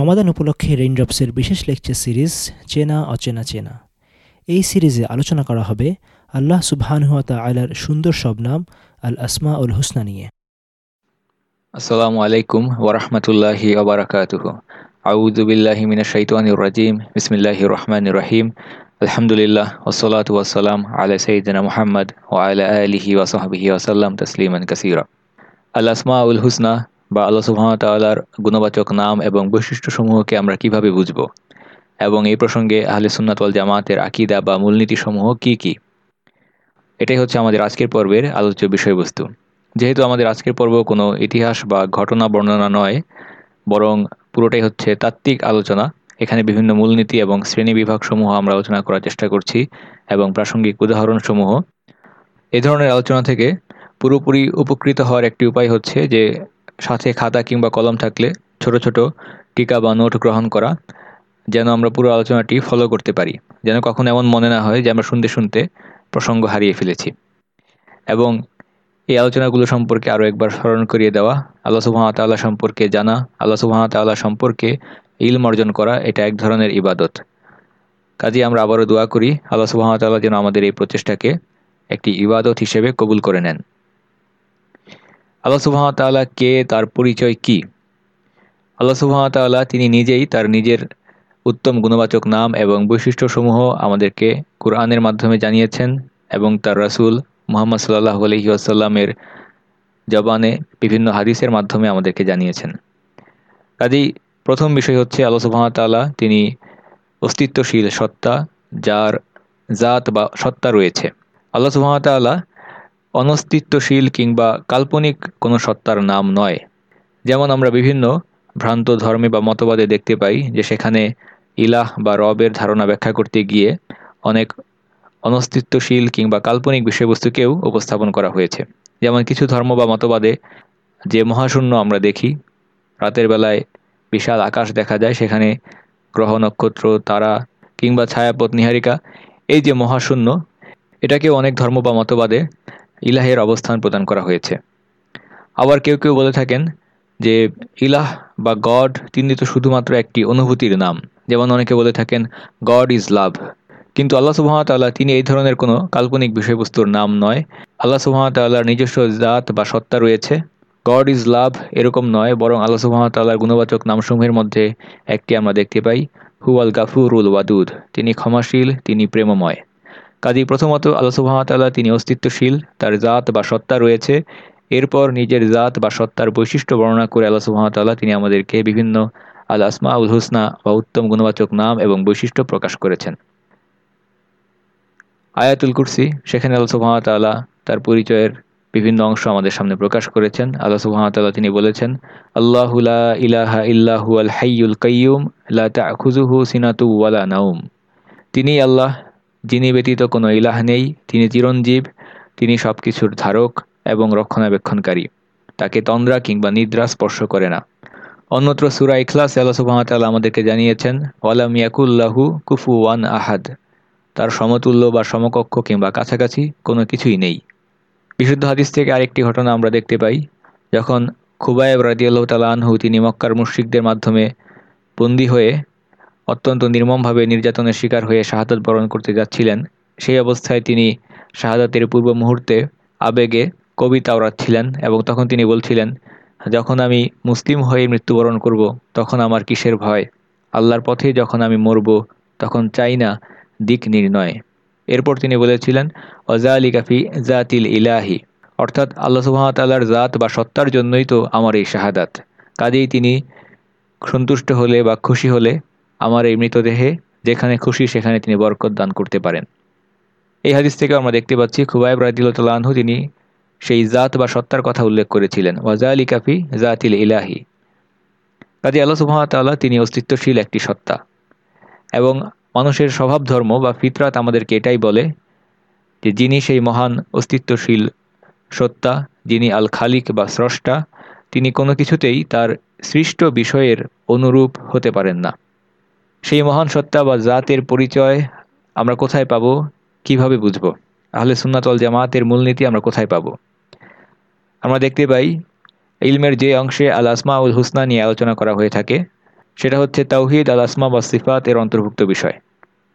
রমাদান উপলক্ষে রেইনড্রপসের বিশেষ lecture series চেনা, অচেনা, চেনা। এই সিরিজে আলোচনা করা হবে আল্লাহ সুবহানহুয়াতা আলার সুন্দর সব নাম, আল আসমা উল হুসনা নিয়ে। আসসালামু আলাইকুম ওরহমতুল্লাহি ওবরাকাতুহু আউযু বিল্লাহি মিনাশ শাইতানির রাজিম, বিসমিল্লাহির রহমানির রহিম। আলহামদুলিল্লাহ ওসলাতু ওয়াসসালাম আলা সাইয়্যিদিনা মুহাম্মদ ওয়া আলা আলিহি ওয়া সাহবিহি ওয়া সাল্লাম তাসলিমান কাসীরা। আল আসমা উল হুসনা বা আল্লাহ সুবহানাহু তাআলার গুণবাচক নাম এবং বৈশিষ্ট্যসমূহকে আমরা কীভাবে বুঝব? এবং এই প্রসঙ্গে আহলে সুন্নাত ওয়াল জামাতের আকীদা বা মূলনীতিসমূহ কি কি? এটাই হচ্ছে আমাদের আজকের পর্বের আলোচ্য বিষয়বস্তু। যেহেতু আমাদের আজকের পর্ব কোনো ইতিহাস বা ঘটনা, বর্ণনা নয়, বরং পুরোটাই হচ্ছে তাত্ত্বিক আলোচনা, এখানে বিভিন্ন মূলনীতি এবং শ্রেণি বিভাগসমূহ আমরা আলোচনা করার চেষ্টা করছি এবং প্রাসঙ্গিক উদাহরণসমূহ। এ ধরনের আলোচনা থেকে পুরোপুরি উপকৃত হওয়ার একটি উপায় হচ্ছে যে সাথে খাতা কিংবা কলম থাকলে ছোট ছোট টিকা বা নোট গ্রহণ করা, যেন আমরা পুরো আলোচনাটি ফলো করতে পারি, যেন কখনো এমন মনে না হয় যে আমরা শুনতে শুনতে প্রসঙ্গ হারিয়ে ফেলেছি। এবং এই আলোচনাগুলো সম্পর্কে আরও একবার স্মরণ করিয়ে দেওয়া, আল্লাহ সুবাহতাল্লাহ সম্পর্কে জানা, আল্লাহ সুবাহতাল্লাহ সম্পর্কে ইলম অর্জন করা, এটা এক ধরনের ইবাদত। কাজে আমরা আবারও দোয়া করি, আল্লাহ সুবাহতাল্লাহ যেন আমাদের এই প্রচেষ্টাকে একটি ইবাদত হিসেবে কবুল করে নেন। আল্লাহ সুবাহতাল্লাহ কে, তার পরিচয় কি? আল্লাহ সুবাহতাল্লাহ তিনি নিজেই তার নিজের উত্তম গুণবাচক নাম এবং বৈশিষ্ট্যসমূহ আমাদেরকে কোরআনের মাধ্যমে জানিয়েছেন এবং তার রাসুল মোহাম্মদ সাল্লাহ আলহি আসাল্লামের জবানে বিভিন্ন হাদিসের মাধ্যমে আমাদেরকে জানিয়েছেন। কাজেই প্রথম বিষয় হচ্ছে আল্লাহ সুবাহতাল্লাহ তিনি অস্তিত্বশীল সত্তা, যার জাত বা সত্তা রয়েছে। আল্লাহ সুবাহতাল্লাহ অনস্তিত্বশীল কিংবা কাল্পনিক কোনো সত্তার নাম নয়। যেমন আমরা বিভিন্ন ভ্রান্ত ধর্মে বা মতবাদে দেখতে পাই যে সেখানে ইলাহ বা রবের ধারণা ব্যাখ্যা করতে গিয়ে অনেক অনস্তিত্বশীল কিংবা কাল্পনিক বিষয়বস্তুকেও উপস্থাপন করা হয়েছে। যেমন কিছু ধর্ম বা মতবাদে যে মহাশূন্য আমরা দেখি, রাতের বেলায় বিশাল আকাশ দেখা যায়, সেখানে গ্রহ, নক্ষত্র, তারা কিংবা ছায়াপথ, নিহারিকা, এই যে মহাশূন্য, এটাকেও অনেক ধর্ম বা মতবাদে ইলাহের অবস্থান প্রদান করা হয়েছে। আবার কেউ কেউ বলে থাকেন যে ইলাহ বা গড তিনি তো শুধুমাত্র একটি অনুভূতির নাম। যেমন অনেকে বলে থাকেন, গড ইজ লাভ। কিন্তু আল্লাহ সুহামতাল্লাহ তিনি এই ধরনের কোনো কাল্পনিক বিষয়বস্তুর নাম নয়। আল্লাহ সুহামতাল্লাহর নিজস্ব জাত বা সত্তা রয়েছে। গড ইজ লাভ এরকম নয়, বরং আল্লাহ সুহামতাল্লাহর গুণবাচক নামসমূহের মধ্যে একটি আমরা দেখতে পাই হু আল গাফুরুল ওয়াদুদ। তিনি ক্ষমাশীল, তিনি প্রেমময়। কাজী প্রথমত আল্লাহ সুহামতাল্লাহ তিনি অস্তিত্বশীল, তার জাত বা সত্তা রয়েছে। এরপর নিজের জাত বা সত্তার বৈশিষ্ট্য বর্ণনা করে আল্লাহ সুহামতাল্লাহ তিনি আমাদেরকে বিভিন্ন আল আসমা উল হুসনা বা উত্তম গুণবাচক নাম এবং বৈশিষ্ট্য প্রকাশ করেছেন। আয়াতুল কুরসি, সেখানে আল্লাহ সুহামতাল্লাহ তার পরিচয়ের বিভিন্ন অংশ আমাদের সামনে প্রকাশ করেছেন। আল্লাহ সুহামতাল্লাহ তিনি বলেছেন আল্লাহুলা ইলাহা ইল্লাহু আল হাইয়ুল কাইয়ুম, লা তাখুজুহু সিনাতু ওয়ালা নাউম তিনি আল্লাহ যিনি ব্যতীত কোনো ইলাহ নেই, তিনি চিরঞ্জীব, তিনি সব কিছুর ধারক এবং রক্ষণাবেক্ষণকারী। তাকে তন্দ্রা কিংবা নিদ্রা স্পর্শ করে না। অন্যত্র সুরা ইখলাস আল্লাহ সুবাহতাল্লাহ আমাদেরকে জানিয়েছেন, ওয়ালাম ইয়াকুল্লাহু কুফু ওয়ান আহাদ। তার সমতুল্য বা সমকক্ষ কিংবা কাছাকাছি কোনো কিছুই নেই। বিশুদ্ধ হাদিস থেকে আরেকটি ঘটনা আমরা দেখতে পাই, যখন খুবাইব রাজিয়াল্লাহ তালা আনহু, তিনি মক্কার মুশ্রিকদের মাধ্যমে বন্দী হয়ে অত্যন্ত নির্মমভাবে নির্যাতনের শিকার হয়ে শাহাদত বরণ করতে যাচ্ছিলেন। সেই অবস্থায় তিনি শাহাদাতের পূর্ব মুহূর্তে আবেগে কবিতা ওড়াচ্ছিলেন এবং তখন তিনি বলছিলেন, যখন আমি মুসলিম হয়ে মৃত্যুবরণ করব, তখন আমার কিসের ভয়? আল্লাহর পথে যখন আমি মরব, তখন চাই না দিক নির্ণয়। এরপর তিনি বলেছিলেন অজা আলী কাফি জাতিল ইলাহি। অর্থাৎ আল্লাহ সুহামতাল্লাহর জাত বা সত্তার জন্যই তো আমার এই শাহাদাত। কাজেই তিনি সন্তুষ্ট হলে বা খুশি হলে আমার এই মৃতদেহে যেখানে খুশি, সেখানে তিনি বরকত দান করতে পারেন। এই হাদিস থেকে আমরা দেখতে পাচ্ছি, খুবাইব রাজিউল্লাহ তিনি সেই জাত বা সত্তার কথা উল্লেখ করেছিলেন। ওয়াজা আলী কাফি জাতিল ইলাহি। কাজী আল্লাহ সুহামতাল্লাহ তিনি অস্তিত্বশীল একটি সত্তা। এবং মানুষের স্বভাব ধর্ম বা ফিতরাত আমাদেরকে এটাই বলে যে যিনি সেই মহান অস্তিত্বশীল সত্তা, যিনি আল খালিক বা স্রষ্টা, তিনি কোনো কিছুতেই তার সৃষ্ট বিষয়ের অনুরূপ হতে পারেন না। সেই মহান সত্তা বা জাতের পরিচয় আমরা কোথায় পাবো, কীভাবে বুঝব? আহলে সুন্নাতল জামাতের মূলনীতি আমরা কোথায় পাবো? আমরা দেখতে পাই, ইলমের যে অংশে আল আসমা উল হুসনা নিয়ে আলোচনা করা হয়ে থাকে, সেটা হচ্ছে তাওহিদ, আল আসমা বা সিফাত এর অন্তর্ভুক্ত বিষয়।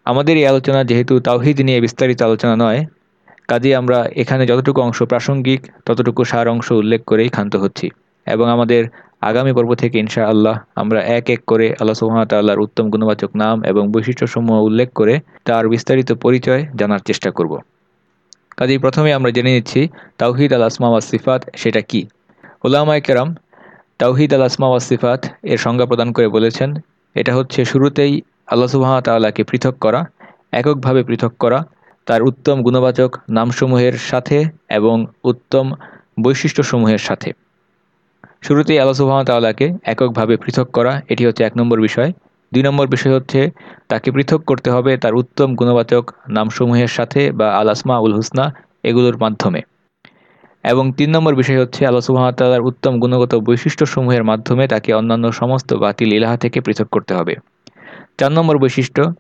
আমাদের এই আলোচনা যেহেতু তাওহিদ নিয়ে বিস্তারিত আলোচনা নয় কাজে আমরা এখানে যতটুকু অংশ প্রাসঙ্গিক, ততটুকু সার অংশ উল্লেখ করেই ক্ষান্ত হচ্ছি। এবং আমাদের আগামী পর্ব থেকে ইনশা আল্লাহ আমরা এক এক করে আল্লাহ সুহামতাল্লাহর উত্তম গুণবাচক নাম এবং বৈশিষ্ট্যসমূহ উল্লেখ করে তার বিস্তারিত পরিচয় জানার চেষ্টা করব। কাজেই প্রথমে আমরা জেনে নিচ্ছি তাওহিদ আল আসমা ওয়াসিফাত সেটা কি? ওলামায় কেরাম তাওহিদ আল আসমা ওয়াসিফাত এর সংজ্ঞা প্রদান করে বলেছেন, এটা হচ্ছে শুরুতেই আল্লাহ সুহামতাল্লাহকে পৃথক করা, এককভাবে পৃথক করা, তার উত্তম গুণবাচক নামসমূহের সাথে এবং উত্তম বৈশিষ্ট্যসমূহের সাথে। শুরুতেই আল্লাহ সুহামতাল্লাহকে এককভাবে পৃথক করা, এটি হচ্ছে এক নম্বর বিষয়। দুই নম্বর বিষয় হচ্ছে, তাকে পৃথক করতে হবে তার উত্তম গুণবাচক নামসমূহের সাথে বা আল আসমা উল হুসনা এগুলোর মাধ্যমে। এবং তিন নম্বর বিষয় হচ্ছে, আল্লাহ সুহামতাল্লাহর উত্তম গুণগত বৈশিষ্ট্যসমূহের মাধ্যমে তাকে অন্যান্য সমস্ত বাতিল ইলাহা থেকে পৃথক করতে হবে। চার নম্বর বৈশিষ্ট্য,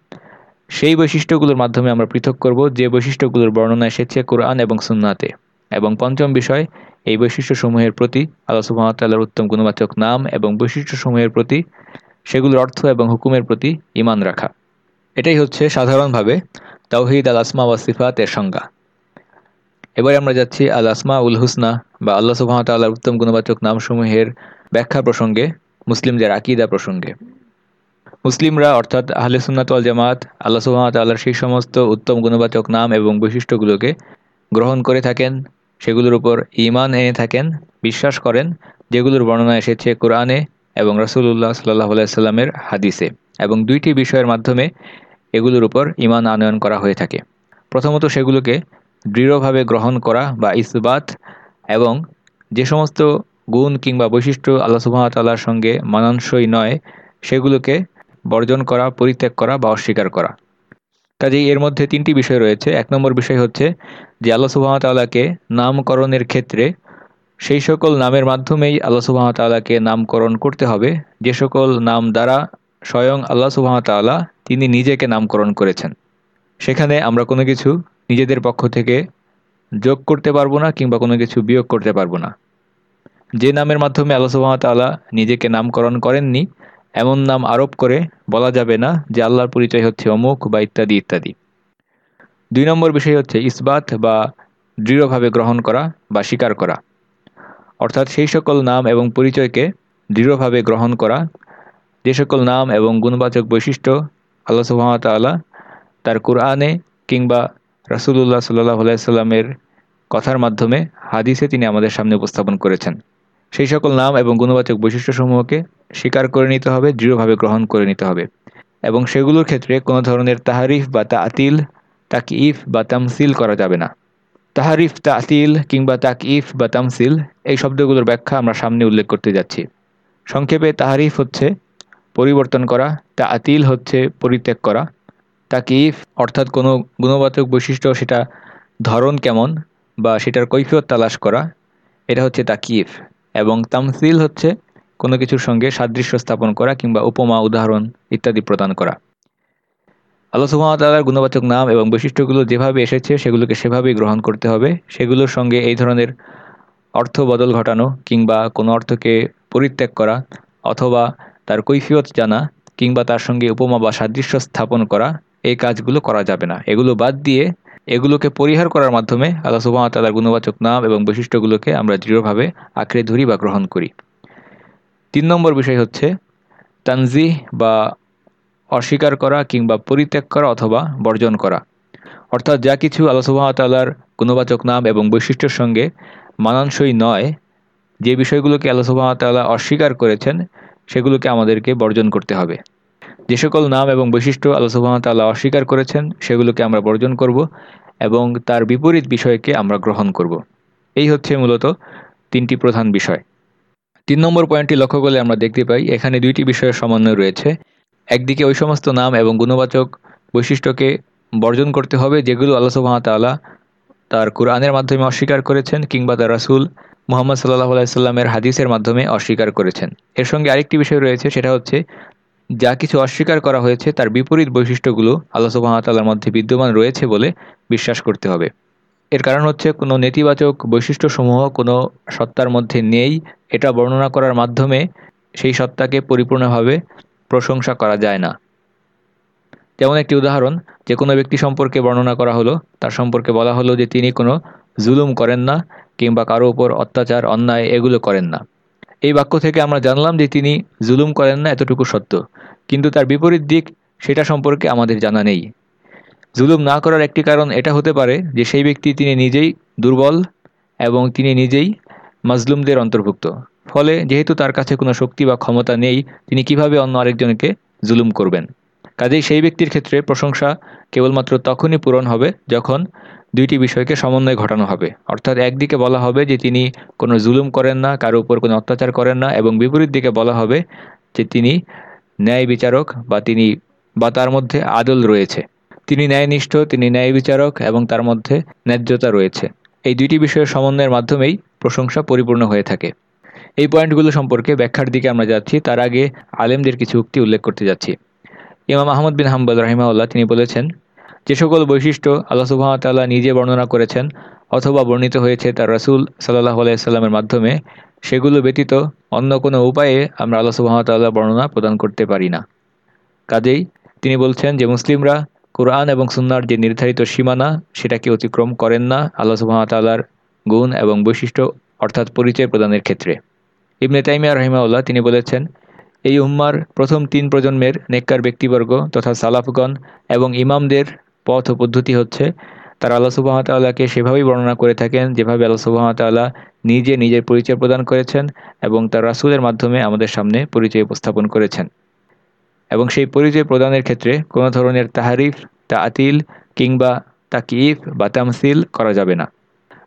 সেই বৈশিষ্ট্যগুলোর মাধ্যমে আমরা পৃথক করব যে বৈশিষ্ট্যগুলোর বর্ণনা এসেছে কোরআন এবং সুন্নাতে। এবং পঞ্চম বিষয় এই বৈশিষ্ট্যসমূহের প্রতি আল্লাহ সুবাহতাল্লাহর উত্তম গুণবাচক নাম এবং বৈশিষ্ট্যসমূহের প্রতি সেগুলোর অর্থ এবং হুকুমের প্রতি ইমান রাখা। এটাই হচ্ছে সাধারণভাবে তাওহিদ আল আসমা ওয়াসিফাত এর সংজ্ঞা। এবারে আমরা যাচ্ছি আল আসমা উল হুসনা বা আল্লাহ সুবাহতাল্লাহর উত্তম গুণবাচক নামসমূহের ব্যাখ্যা প্রসঙ্গে, মুসলিমদের আকিদা প্রসঙ্গে। মুসলিমরা অর্থাৎ আহলে সুন্নাতওয়াল জামাত আল্লাহ সুহামতাল্লাহর সেই সমস্ত উত্তম গুণবাচক নাম এবং বৈশিষ্ট্যগুলোকে গ্রহণ করে থাকেন। সেগুলোর উপর ইমান এনে থাকেন, বিশ্বাস করেন, যেগুলোর বর্ণনা এসেছে কোরআনে এবং রসুল্লাহ সাল্লাহ আলাইস্লামের হাদিসে। এবং দুইটি বিষয়ের মাধ্যমে এগুলোর উপর ইমান আনয়ন করা হয়ে থাকে। প্রথমত সেগুলোকে দৃঢ়ভাবে গ্রহণ করা বা ইসবাত এবং যে সমস্ত গুণ কিংবা বৈশিষ্ট্য আল্লাহ সুবাহতাল্লাহর সঙ্গে মানানসই নয়, সেগুলোকে বর্জন করা, পরিত্যাগ করা বা অস্বীকার করা। কাজেই এর মধ্যে তিনটি বিষয় রয়েছে। এক নম্বর বিষয় হচ্ছে যে আল্লাহ সুবাহতাল্লাহকে নামকরণের ক্ষেত্রে সেই সকল নামের মাধ্যমেই আল্লাহ সুবাহতাল্লাহকে নামকরণ করতে হবে। যে সকল নাম দ্বারা স্বয়ং আল্লাহ সুবাহতাল্লাহ তিনি নিজেকে নামকরণ করেছেন। সেখানে আমরা কোনো কিছু নিজেদের পক্ষ থেকে যোগ করতে পারব না কিংবা কোনো কিছু বিয়োগ করতে পারব না। যে নামের মাধ্যমে আল্লাহ সুবাহতাল্লাহ নিজেকে নামকরণ করেননি এমন নাম আরোপ করে বলা যাবে না যে আল্লাহর পরিচয় হচ্ছে অমুক বা ইত্যাদি ইত্যাদি। দুই নম্বর বিষয় হচ্ছে ইসবাত বা দৃঢ়ভাবে গ্রহণ করা বা স্বীকার করা। অর্থাৎ সেই সকল নাম এবং পরিচয়কে দৃঢ়ভাবে গ্রহণ করা, যে সকল নাম এবং গুণবাচক বৈশিষ্ট্য আল্লাহ সুহামতাল্লাহ তার কোরআনে কিংবা রাসুল্লাহ সাল্লাহ আলাইস্লামের কথার মাধ্যমে, হাদিসে তিনি আমাদের সামনে উপস্থাপন করেছেন। সেই সকল নাম এবং গুণবাচক বৈশিষ্ট্যসমূহকে স্বীকার করে নিতে হবে, দৃঢ়ভাবে গ্রহণ করে নিতে হবে। এবং সেগুলোর ক্ষেত্রে কোনো ধরনের তাহারিফ বা তাতিল তাক ইফ বা তামসিল করা যাবে না। তাহারিফ, তাতিল কিংবা তাক ইফ বা তামসিল, এই শব্দগুলোর ব্যাখ্যা আমরা সামনে উল্লেখ করতে যাচ্ছি। সংক্ষেপে তাহারিফ হচ্ছে পরিবর্তন করা তা আতিল হচ্ছে পরিত্যাগ করা। তাকিফ অর্থাৎ কোনো গুণবাচক বৈশিষ্ট্য, সেটা ধরন কেমন বা সেটার কৈফিয়ত তালাশ করা, এটা হচ্ছে তাকিফ এবং তামসিল হচ্ছে কোনো কিছুর সঙ্গে সাদৃশ্য স্থাপন করা কিংবা উপমা, উদাহরণ ইত্যাদি প্রদান করা। আল্লাহ সুহামতাল্লাহর গুণবাচক নাম এবং বৈশিষ্ট্যগুলো যেভাবে এসেছে, সেগুলোকে সেভাবেই গ্রহণ করতে হবে। সেগুলোর সঙ্গে এই ধরনের অর্থ বদল ঘটানো কিংবা কোনো অর্থকে পরিত্যাগ করা অথবা তার কৈফিয়ত জানা কিংবা তার সঙ্গে উপমা বা সাদৃশ্য স্থাপন করা, এই কাজগুলো করা যাবে না। এগুলো বাদ দিয়ে এগুলোকে পরিহার করার মাধ্যমে আল্লাহ সুবাহতাল্লার গুণবাচক নাম এবং বৈশিষ্ট্যগুলোকে আমরা দৃঢ়ভাবে আঁকড়ে ধরি বা গ্রহণ করি। তিন নম্বর বিষয় হচ্ছে তানজিহ বা অস্বীকার করা কিংবা পরিত্যাগ করা অথবা বর্জন করা। অর্থাৎ যা কিছু আল্লাহ গুণবাচক নাম এবং বৈশিষ্ট্যের সঙ্গে মানানসই নয়, যে বিষয়গুলোকে আল্লাহ অস্বীকার করেছেন, সেগুলোকে আমাদেরকে বর্জন করতে হবে। যে সকল নাম এবং বৈশিষ্ট্য আল্লাহ সুবাহতাল্লাহ অস্বীকার করেছেন, সেগুলোকে আমরা বর্জন করব এবং তার বিপরীত বিষয়কে আমরা গ্রহণ করব। এই হচ্ছে মূলত তিনটি প্রধান বিষয়। তিন নম্বর পয়েন্টটি লক্ষ্য করলে আমরা দেখতে পাই, এখানে দুইটি বিষয়ের সমন্বয় রয়েছে। একদিকে ওই সমস্ত নাম এবং গুণবাচক বৈশিষ্ট্যকে বর্জন করতে হবে, যেগুলো আল্লাহ সুবাহতাল্লাহ তার কোরআনের মাধ্যমে অস্বীকার করেছেন কিংবা তার রাসুল মোহাম্মদ সাল্লাহ আলাইস্লামের হাদিসের মাধ্যমে অস্বীকার করেছেন। এর সঙ্গে আরেকটি বিষয় রয়েছে, সেটা হচ্ছে যা কিছু অস্বীকার করা হয়েছে, তার বিপরীত বৈশিষ্ট্যগুলো আল্লাহ সুবাহতাল্লার মধ্যে বিদ্যমান রয়েছে বলে বিশ্বাস করতে হবে। এর কারণ হচ্ছে কোনো নেতিবাচক বৈশিষ্ট্যসমূহ কোনো সত্তার মধ্যে নেই এটা বর্ণনা করার মাধ্যমে সেই সত্তাকে পরিপূর্ণভাবে প্রশংসা করা যায় না। যেমন একটি উদাহরণ, যে কোনো ব্যক্তি সম্পর্কে বর্ণনা করা হলো, তার সম্পর্কে বলা হলো যে তিনি কোনো জুলুম করেন না কিংবা কারও উপর অত্যাচার, অন্যায় এগুলো করেন না। এই বাক্য থেকে আমরা জানলাম যে তিনি জুলুম করেন না এতটুকু সত্য, কিন্তু তার বিপরীত দিক সেটা সম্পর্কে আমাদের জানা নেই। জুলুম না করার একটি কারণ এটা হতে পারে যে সেই ব্যক্তি তিনি নিজেই দুর্বল এবং তিনি নিজেই মাজলুমদের অন্তর্ভুক্ত। ফলে যেহেতু তার কাছে কোনো শক্তি বা ক্ষমতা নেই, তিনি কীভাবে অন্য আরেকজনকে জুলুম করবেন? কাজেই সেই ব্যক্তির ক্ষেত্রে প্রশংসা কেবলমাত্র তখনই পূরণ হবে যখন দুইটি বিষয়কে সমন্বয় ঘটানো হবে। অর্থাৎ একদিকে বলা হবে যে তিনি কোনো জুলুম করেন না, কারও উপর কোনো অত্যাচার করেন না, এবং বিপরীত দিকে বলা হবে যে তিনি ন্যায় বিচারক বা তিনি বা তার মধ্যে আদল রয়েছে। তিনি ন্যায়নিষ্ঠ, তিনি ন্যায় বিচারক এবং তার মধ্যে ন্যায্যতা রয়েছে। এই দুইটি বিষয়ের সমন্বয়ের মাধ্যমেই প্রশংসা পরিপূর্ণ হয়ে থাকে। এই পয়েন্টগুলো সম্পর্কে ব্যাখ্যার দিকে আমরা যাচ্ছি, তার আগে আলেমদের কিছু উক্তি উল্লেখ করতে যাচ্ছি। ইমাম আহমদ বিন হাম্বল রাহিমাউল্লাহ তিনি বলেছেন, যে সকল বৈশিষ্ট্য আল্লাহ সুবাহতাল্লাহ নিজে বর্ণনা করেছেন অথবা বর্ণিত হয়েছে তার রাসুল সাল্লাহ আলাইস্লামের মাধ্যমে, সেগুলো ব্যতীত অন্য কোনো উপায়ে আমরা আল্লাহ সুবাহতাল্লাহ বর্ণনা প্রদান করতে পারি না। কাজেই তিনি বলছেন যে মুসলিমরা কোরআন এবং সুন্নার যে নির্ধারিত সীমানা, সেটাকে অতিক্রম করেন না। আল্লাহ সুবাহতাল্লাহর গুণ এবং বৈশিষ্ট্য অর্থাৎ পরিচয় প্রদানের ক্ষেত্রে। ইবনে তাইমিয়া রহিমাউল্লাহ তিনি বলেছেন, এই উম্মার প্রথম তিন প্রজন্মের নেককার ব্যক্তিবর্গ তথা সালাফগণ এবং ইমামদের পথ ও পদ্ধতি হচ্ছে, তারা আল্লাহ সুবাহতাল্লাহকে সেভাবেই বর্ণনা করে থাকেন যেভাবে আল্লাহ সুবাহতাল্লাহ নিজে নিজের পরিচয় প্রদান করেছেন এবং তার রাসুলের মাধ্যমে আমাদের সামনে পরিচয় উপস্থাপন করেছেন। এবং সেই পরিচয় প্রদানের ক্ষেত্রে কোনো ধরনের তাহারিফ তা আতিল কিংবা তাকিফ বা তামসিল করা যাবে না।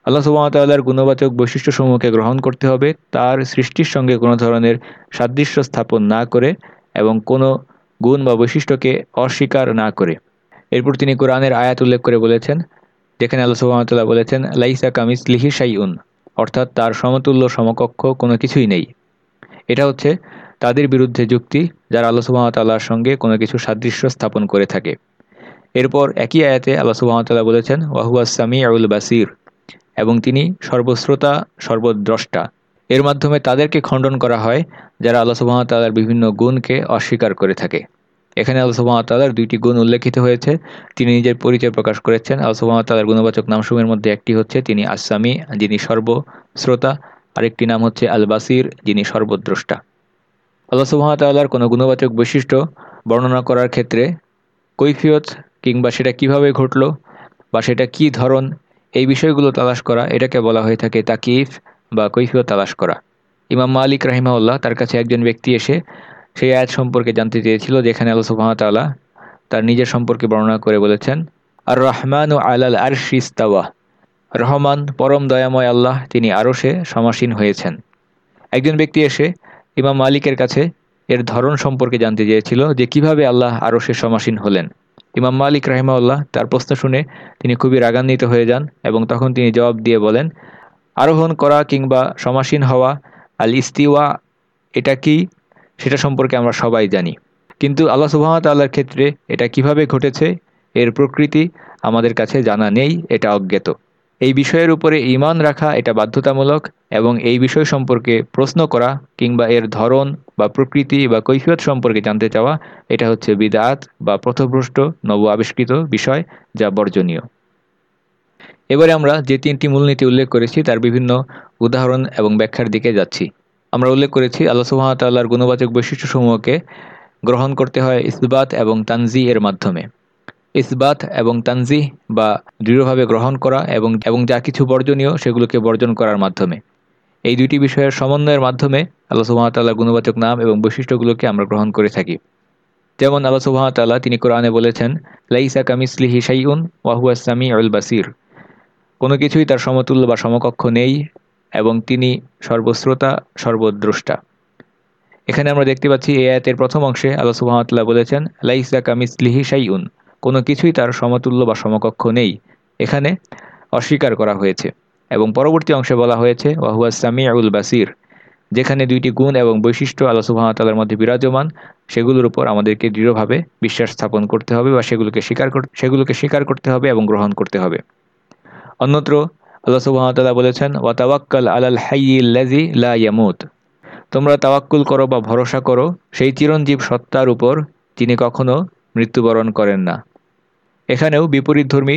আল্লাহ সুবাহতাল্লাহর গুণবাচক বৈশিষ্ট্যসমূহকে গ্রহণ করতে হবে, তার সৃষ্টির সঙ্গে কোনো ধরনের সাদৃশ্য স্থাপন না করে এবং কোনো গুণ বা বৈশিষ্ট্যকে অস্বীকার না করে। এরপর তিনি কোরআনের আয়াত উল্লেখ করে বলেছেন, যেখানে আল্লাহ সুবাহতাল্লাহ বলেছেন, লাইসা কামিস লিহি সাইউন অর্থাৎ তার সমতুল্য সমকক্ষ কোনো কিছুই নেই। এটা হচ্ছে তাদের বিরুদ্ধে যুক্তি, যারা আল্লাহ সুবাহতাল্লাহর সঙ্গে কোনো কিছু সাদৃশ্য স্থাপন করে থাকে। এরপর একই আয়াতে আল্লাহ সুবাহতাল্লাহ বলেছেন ওয়াহুয়া সামি আউল বাসির। এবং তিনি সর্বশ্রোতা, সর্বদ্রষ্টা। এর মাধ্যমে তাদেরকে খণ্ডন করা হয়, যারা আল্লাহ সুবাহতাল্লাহর বিভিন্ন গুণকে অস্বীকার করে থাকে। এখানে আল্লাহ সুবাহতাল্লাহর দুইটি গুণ উল্লেখিত হয়েছে। তিনি নিজের পরিচয় প্রকাশ করেছেন। আল্লাহ সুবাহতাল্লাহর গুণবাচক নামসমূহের মধ্যে একটি হচ্ছে তিনি আসামি যিনি সর্বশ্রোতা। আরেকটি নাম হচ্ছে আল বাসির যিনি সর্বদ্রষ্টা। আল্লাহ সুবাহতাল্লাহর কোনো গুণবাচক বৈশিষ্ট্য বর্ণনা করার ক্ষেত্রে কৈফিয়ত কিংবা সেটা কীভাবে ঘটল বা সেটা কি ধরন এই বিষয়গুলো তালাশ করা, এটাকে বলা হয়ে থাকে তাকিফ বা কৈফিয়ত তালাশ করা। ইমাম মালিক রাহিমাউল্লাহ তার কাছে একজন ব্যক্তি এসে সেই আয়াত সম্পর্কে জানতে চেয়েছিল, যেখানে আল্লাহ সুবাহতাল্লাহ তার নিজের সম্পর্কে বর্ণনা করে বলেছেন আর রহমান ও আলাল আর শিস্তাওয়া রহমান, পরম দয়াময় আল্লাহ, তিনি আরশে সমাসীন হয়েছেন। একজন ব্যক্তি এসে ইমাম মালিকের কাছে এর ধরন সম্পর্কে জানতে চেয়েছিল, যে কীভাবে আল্লাহ আরও সে সমাসীন হলেন। ইমাম মালিক রাহিমাউল্লাহ তার প্রশ্ন শুনে তিনি খুবই রাগান্বিত হয়ে যান এবং তখন তিনি জবাব দিয়ে বলেন, আরোহণ করা কিংবা সমাসীন হওয়া আল ইস্তিওয়া এটা কি? সেটা সম্পর্কে আমরা সবাই জানি। কিন্তু আল্লাহ সুবাহতাল্লার ক্ষেত্রে এটা কীভাবে ঘটেছে? এর প্রকৃতি আমাদের কাছে জানা নেই, এটা অজ্ঞাত। এই বিষয়ের উপরে ইমান রাখা এটা বাধ্যতামূলক এবং এই বিষয় সম্পর্কে প্রশ্ন করা কিংবা এর ধরন বা প্রকৃতি বা কৈফিয়ত সম্পর্কে জানতে চাওয়া, এটা হচ্ছে বিদাত বা পথভ্রষ্ট নব আবিষ্কৃত বিষয় যা বর্জনীয়। এবারে আমরা যে তিনটি মূলনীতি উল্লেখ করেছি তার বিভিন্ন উদাহরণ এবং ব্যাখ্যার দিকে যাচ্ছি। আমরা উল্লেখ করেছি আল্লাহ সুহামতাল্লাহর গুণবাচক বৈশিষ্ট্যসমূহকে গ্রহণ করতে হয় ইসবাত এবং তানজি এর মাধ্যমে। ইসবাত এবং তানজি বা দৃঢ়ভাবে গ্রহণ করা এবং এবং যা কিছু বর্জনীয় সেগুলোকে বর্জন করার মাধ্যমে। এই দুইটি বিষয়ের সমন্বয়ের মাধ্যমে আল্লাহ সুবাহতাল্লাহ গুণবাচক নাম এবং বৈশিষ্ট্যগুলোকে আমরা গ্রহণ করে থাকি। যেমন আল্লাহ সুবাহতাল্লাহ তিনি কোরআনে বলেছেন, লাইসা কামিসলিহি সাইউন ওয়াহুয়া সামি আল বাসির। কোনো কিছুই তার সমতুল্য বা সমকক্ষ নেই এবং তিনি সর্বশ্রোতা, সর্বদ্রষ্টা। এখানে আমরা দেখতে পাচ্ছি এ আয়াতের প্রথম অংশে আল্লাহ সুবাহতাল্লাহ বলেছেন, লাইসা কামিসলিহি সাইউন কোনো কিছুই তার সমতুল্য বা সমকক্ষ নেই। এখানে অস্বীকার করা হয়েছে এবং পরবর্তী অংশে বলা হয়েছে, ওয়াহুয়া সামি আউল বাসির যেখানে দুইটি গুণ এবং বৈশিষ্ট্য আল্লাহ সুবাহতাল্লার মধ্যে বিরাজমান। সেগুলোর উপর আমাদেরকে দৃঢ়ভাবে বিশ্বাস স্থাপন করতে হবে বা সেগুলোকে স্বীকার সেগুলোকে স্বীকার করতে হবে এবং গ্রহণ করতে হবে। অন্যত্র আল্লাহ সুবাহতাল্লাহ বলেছেন ওয়াতাওয়াক্কাল আলাল হাইয়িল্লাজি লা ইয়ামুত তোমরা তাওয়াক্কুল করো বা ভরসা করো, সেই চিরঞ্জীব সত্তার উপর যিনি কখনো মৃত্যুবরণ করেন না। এখানেও বিপরীতধর্মী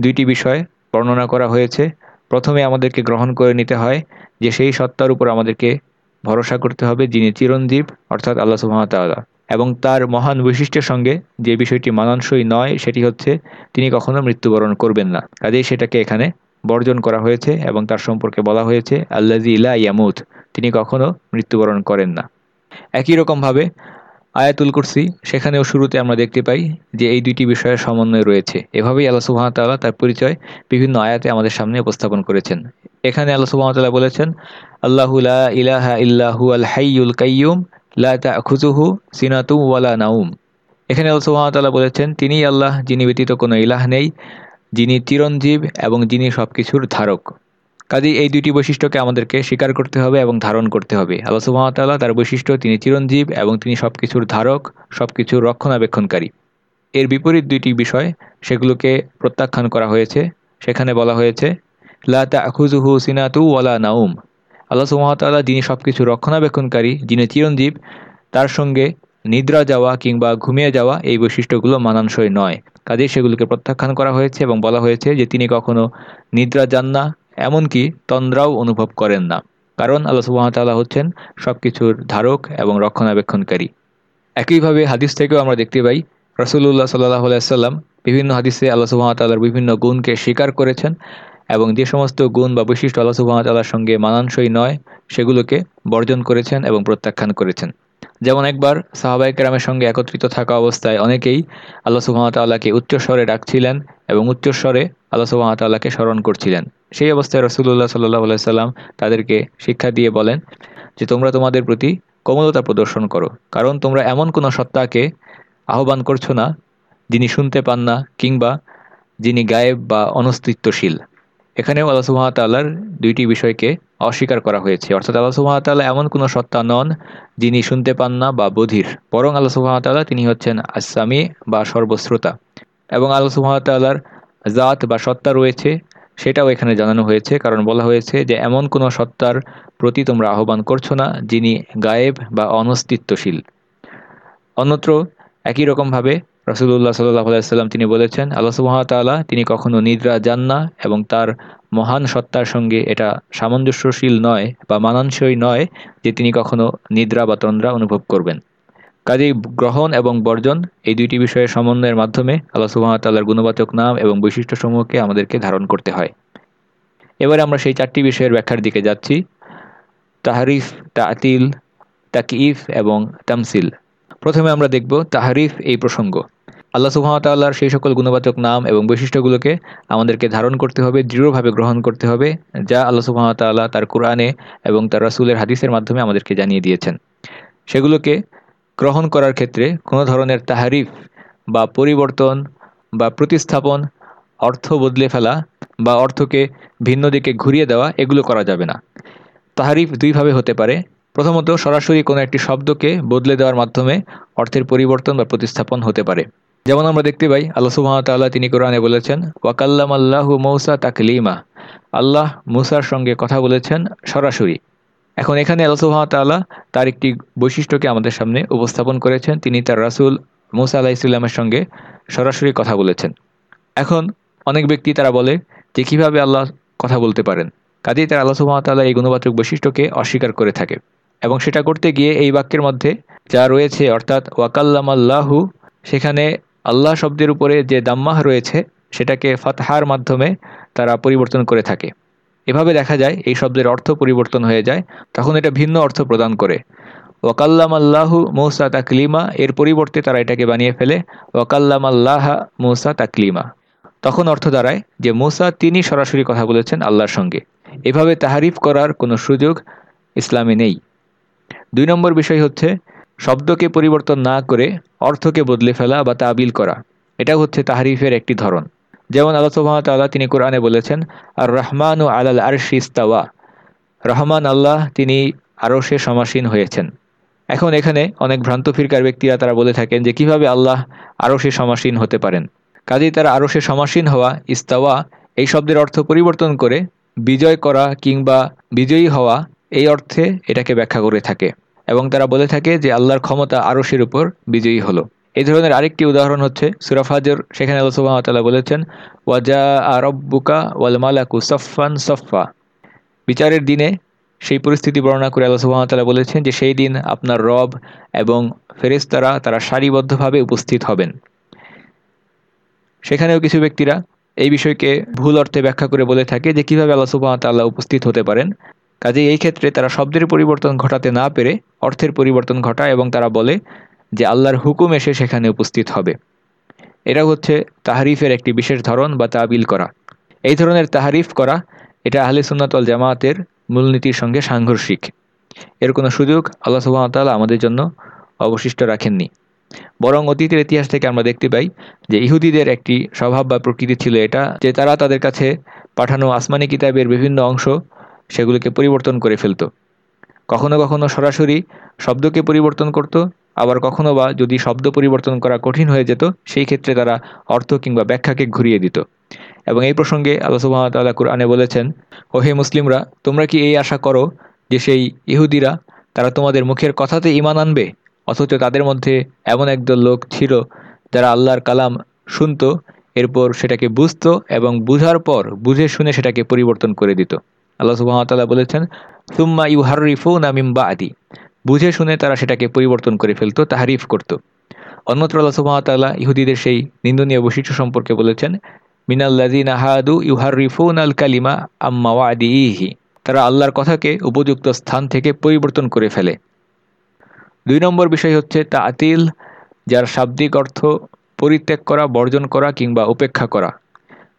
দুইটি বিষয় বর্ণনা করা হয়েছে। প্রথমে আমাদেরকে গ্রহণ করে নিতে হয় যে সেই সত্তার উপর আমাদেরকে ভরসা করতে হবে যিনি চিরঞ্জীব, অর্থাৎ আল্লাহ সুহামতাল্লাহ এবং তার মহান বৈশিষ্ট্যের সঙ্গে যে বিষয়টি মানানসই নয়, সেটি হচ্ছে তিনি কখনো মৃত্যুবরণ করবেন না। কাজেই সেটাকে এখানে বর্জন করা হয়েছে এবং তার সম্পর্কে বলা হয়েছে আল্লাজি ইলা ইয়ামুত, তিনি কখনো মৃত্যুবরণ করেন না। একই রকমভাবে আয়াতুল কুরসি, সেখানেও শুরুতে আমরা দেখতে পাই যে এই দুইটি বিষয়ের সমন্বয় রয়েছে। এভাবেই আল্লাহ সুহামতাল্লাহ তার পরিচয় বিভিন্ন আয়াতে আমাদের সামনে উপস্থাপন করেছেন। এখানে আল্লাহ সুহামতাল্লাহ বলেছেন আল্লাহুল্লাহ ইলাহা ইল্লাহু আল হাইউল কাইয়ুম, লা খুজুহু ওয়ালা নাউম এখানে আল্লাহ সুহামতাল্লাহ বলেছেন, তিনিই আল্লাহ, যিনি ব্যতীত কোনো ইলাহ নেই, যিনি চিরঞ্জীব এবং যিনি সব কিছুর ধারক। কাজেই এই দুইটি বৈশিষ্ট্যকে আমাদেরকে স্বীকার করতে হবে এবং ধারণ করতে হবে। আল্লাহ সুহামতাল্লাহ তার বৈশিষ্ট্য, তিনি চিরঞ্জীব এবং তিনি সব কিছুর ধারক সব কিছুর রক্ষণাবেক্ষণকারী। এর বিপরীত দুইটি বিষয়, সেগুলোকে প্রত্যাখ্যান করা হয়েছে। সেখানে বলা হয়েছে, লা আখুজুহু সিনাতু ওয়ালা নাউম আল্লাহ সুহামতাল্লাহ যিনি সব কিছু রক্ষণাবেক্ষণকারী, যিনি চিরঞ্জীব, তার সঙ্গে নিদ্রা যাওয়া কিংবা ঘুমিয়ে যাওয়া এই বৈশিষ্ট্যগুলো মানানসই নয়। কাজেই সেগুলোকে প্রত্যাখ্যান করা হয়েছে এবং বলা হয়েছে যে তিনি কখনো নিদ্রা যান না এমনকি তন্দ্রাও অনুভব করেন না, কারণ আল্লাহ সুবাহতাল্লাহ হচ্ছেন সব কিছুর ধারক এবং রক্ষণাবেক্ষণকারী। একইভাবে হাদিস থেকেও আমরা দেখতে পাই রসুল্লাহ সাল্লাহ আলাইসাল্লাম বিভিন্ন হাদিসে আল্লাহ সুবাহতাল্লাহর বিভিন্ন গুণকে স্বীকার করেছেন এবং যে সমস্ত গুণ বা বৈশিষ্ট্য আল্লাহ সুবাহতাল্লাহর সঙ্গে মানানসই নয়, সেগুলোকে বর্জন করেছেন এবং প্রত্যাখ্যান করেছেন। যেমন একবার সাহাবাই কেরামের সঙ্গে একত্রিত থাকা অবস্থায় অনেকেই আল্লাহ সুহামতাল্লাহকে উচ্চস্বরে ডাকছিলেন এবং উচ্চস্বরে আল্লাহ সুহামতাল্লাহকে স্মরণ করছিলেন। সেই অবস্থায় রসুল্লাহ সাল্লাহ সাল্লাম তাদেরকে শিক্ষা দিয়ে বলেন যে তোমরা তোমাদের প্রতি কোমলতা প্রদর্শন করো। কারণ তোমরা এমন কোনো সত্তাকে আহ্বান করছ না যিনি শুনতে পান না কিংবা যিনি গায়েব বা অনস্তিত্বশীল। এখানেও আল্লাহ সুহামতাল্লাহর দুইটি বিষয়কে অস্বীকার করা হয়েছে। অর্থাৎ আল্লাহ সুহামতাল্লাহ এমন কোনো সত্তা নন যিনি শুনতে পান না বা বধির। বরং আল্লাহ সুহামতাল্লাহ তিনি হচ্ছেন আসামি বা সর্বশ্রোতা। এবং আল্লাহ সুহামতাল্লাহর জাত বা সত্তা রয়েছে সেটাও এখানে জানানো হয়েছে। কারণ বলা হয়েছে যে, এমন কোনো সত্তার প্রতি তোমরা আহ্বান করছ না, যিনি গায়েব বা অনস্তিত্বশীল। অন্যত্র একই রকমভাবে রসুল্লাহ সাল্লাহ আলাইসাল্লাম তিনি বলেছেন, আল্লাহ সুহামতাল্লাহ তিনি কখনো নিদ্রা যান না এবং তার মহান সত্তার সঙ্গে এটা সামঞ্জস্যশীল নয় বা মানানসই নয় যে তিনি কখনো নিদ্রা বা তন্দ্রা অনুভব করবেন। কাজেই গ্রহণ এবং বর্জন, এই দুইটি বিষয়ের সমন্বয়ের মাধ্যমে আল্লাহ সুহামতাল্লাহর গুণবাচক নাম এবং বৈশিষ্ট্যসমূহকে আমাদেরকে ধারণ করতে হয়। এবারে আমরা সেই চারটি বিষয়ের ব্যাখ্যার দিকে যাচ্ছি। তাহারিফ, তাতিল, তাকিফ এবং তামসিল। প্রথমে আমরা দেখব তাহারিফ এই প্রসঙ্গ। আল্লাহ সুহামতাল্লাহর সেই সকল গুণবাচক নাম এবং বৈশিষ্ট্যগুলোকে আমাদেরকে ধারণ করতে হবে, দৃঢ়ভাবে গ্রহণ করতে হবে, যা আল্লাহ সুহামতাল্লাহ তার কোরআনে এবং তার রাসুলের হাদিসের মাধ্যমে আমাদেরকে জানিয়ে দিয়েছেন। সেগুলোকে গ্রহণ করার ক্ষেত্রে কোনো ধরনের তাহারিফ বা পরিবর্তন বা প্রতিস্থাপন, অর্থ বদলে ফেলা বা অর্থকে ভিন্ন দিকে ঘুরিয়ে দেওয়া এগুলো করা যাবে না। তাহারিফ দুইভাবে হতে পারে। প্রথমত, সরাসরি কোনো একটি শব্দকে বদলে দেওয়ার মাধ্যমে অর্থের পরিবর্তন বা প্রতিস্থাপন হতে পারে। যেমন আমরা দেখতে পাই, আল্লাহ সুহামতাল্লাহ তিনি কোরআনে বলেছেন ওয়াকাল্লাম আল্লাহ মৌসা তাকলিমা। আল্লাহ মুসার সঙ্গে কথা বলেছেন সরাসরি। এখন এখানে আল্লাহ সুহামতাল্লাহ তার একটি বৈশিষ্ট্যকে আমাদের সামনে উপস্থাপন করেছেন। তিনি তার রাসুল মুসা আলাহ ইসলামের সঙ্গে সরাসরি কথা বলেছেন। এখন অনেক ব্যক্তি তারা বলে যে, কীভাবে আল্লাহ কথা বলতে পারেন? কাজেই তার আল্লাহ সুহামতাল্লাহ এই গুণবাচক বৈশিষ্ট্যকে অস্বীকার করে থাকে এবং সেটা করতে গিয়ে এই বাক্যের মধ্যে যা রয়েছে, অর্থাৎ ওয়াকাল্লাম আল্লাহু সেখানে আল্লাহ শব্দের উপরে যে দাম্মাহ রয়েছে, সেটাকে ফাতহার মাধ্যমে তারা পরিবর্তন করে থাকে। এভাবে দেখা যায়, এই শব্দের অর্থ পরিবর্তন হয়ে যায়, তখন এটা ভিন্ন অর্থ প্রদান করে। ওয়াকাল্লাম আল্লাহু মৌসা তাকলিমা, এর পরিবর্তে তারা এটাকে বানিয়ে ফেলে ওয়াকাল্লাম আল্লাহ মৌসা তাকলিমা। তখন অর্থ দাঁড়ায় যে মৌসা তিনি সরাসরি কথা বলেছেন আল্লাহর সঙ্গে। এভাবে তাহারিফ করার কোনো সুযোগ ইসলামে নেই। দুই নম্বর বিষয় হচ্ছে, শব্দকে পরিবর্তন না করে অর্থকে বদলে ফেলা বা তাবিল করা। এটা হচ্ছে তাহারিফের একটি ধরন। যেমন আল্লাহ সুহামতাল্লাহ তিনি কোরআনে বলেছেন আর রহমান ও আলাল আরশিস্তাওয়া রহমান আল্লাহ তিনি আরও সে সমাসীন হয়েছেন। এখন এখানে অনেক ভ্রান্ত ফিরকার ব্যক্তিরা তারা বলে থাকেন যে কীভাবে আল্লাহ আরও সে সমাসীন হতে পারেন। কাজেই তারা আরও সে সমাসীন হওয়া, ইস্তাওয়া এই শব্দের অর্থ পরিবর্তন করে বিজয় করা কিংবা বিজয়ী হওয়া এই অর্থে এটাকে ব্যাখ্যা করে থাকে। এবং তারা বলে থাকে যে আল্লাহর ক্ষমতা আরশের উপর বিজয়ী হলো। এই ধরনের আরেকটি উদাহরণ হচ্ছে সুরাফাজর সেখানে আল্লাহ সুবাহতাল্লাহ বলেছেন ওয়াজা আরব্বুকা ওয়াল মালাকু সফান সফা বিচারের দিনে সেই পরিস্থিতি বর্ণনা করে আল্লাহ সুবাহতাল্লাহ বলেছেন যে সেই দিন আপনার রব এবং ফেরেস্তারা তারা সারিবদ্ধভাবে উপস্থিত হবেন। সেখানেও কিছু ব্যক্তিরা এই বিষয়কে ভুল অর্থে ব্যাখ্যা করে বলে থাকে যে কীভাবে আল্লাহ সুবাহতাল্লাহ উপস্থিত হতে পারেন। কাজে এই ক্ষেত্রে তারা শব্দের পরিবর্তন ঘটাতে না পেরে অর্থের পরিবর্তন ঘটায় এবং তারা বলে যে আল্লাহর হুকুম এসে সেখানে উপস্থিত হবে। এটা হচ্ছে তাহারিফের একটি বিশেষ ধরন বা তাবিল করা। এই ধরনের তাহারিফ করা, এটা আহলে সুন্নাতল জামায়াতের মূলনীতির সঙ্গে সাংঘর্ষিক। এর কোনো সুযোগ আল্লাহ সুবাহতাল্লাহ আমাদের জন্য অবশিষ্ট রাখেননি। বরং অতীতের ইতিহাস থেকে আমরা দেখতে পাই যে ইহুদিদের একটি স্বভাব বা প্রকৃতি ছিল এটা যে তারা তাদের কাছে পাঠানো আসমানি কিতাবের বিভিন্ন অংশ সেগুলোকে পরিবর্তন করে ফেলত। কখনো কখনো সরাসরি শব্দকে পরিবর্তন করত আবার কখনো বা যদি শব্দ পরিবর্তন করা কঠিন হয়ে যেত, সেই ক্ষেত্রে তারা অর্থ কিংবা ব্যাখ্যাকে ঘুরিয়ে দিত। এবং এই প্রসঙ্গে আল্লাহ সুবাহতাল্লাহ কুরআনে বলেছেন, ওহে মুসলিমরা, তোমরা কি এই আশা করো যে সেই ইহুদিরা, তারা তোমাদের মুখের কথাতে ইমান আনবে? অথচ তাদের মধ্যে এমন একদল লোক ছিল যারা আল্লাহর কালাম শুনত, এরপর সেটাকে বুঝত এবং বুঝার পর বুঝে শুনে সেটাকে পরিবর্তন করে দিত। আল্লাহ সুবাহতাল্লাহ বলেছেন, সুম্মা ইউ হারিফু নামিম বা আদি বুঝে শুনে তারা সেটাকে পরিবর্তন করে ফেলতো, তাহারিফ করত। অন্যত্র আল্লাহ সুবাহতাল্লাহ ইহুদিদের সেই নিন্দনীয় বৈশিষ্ট্য সম্পর্কে বলেছেন মিনাল্লাদিন আহাদু ইউহারিফুন আল কালিমা আম্মা ওয়াদি ইহি তারা আল্লাহর কথাকে উপযুক্ত স্থান থেকে পরিবর্তন করে ফেলে। দুই নম্বর বিষয় হচ্ছে তা আতিল যার শাব্দিক অর্থ পরিত্যাগ করা, বর্জন করা কিংবা উপেক্ষা করা।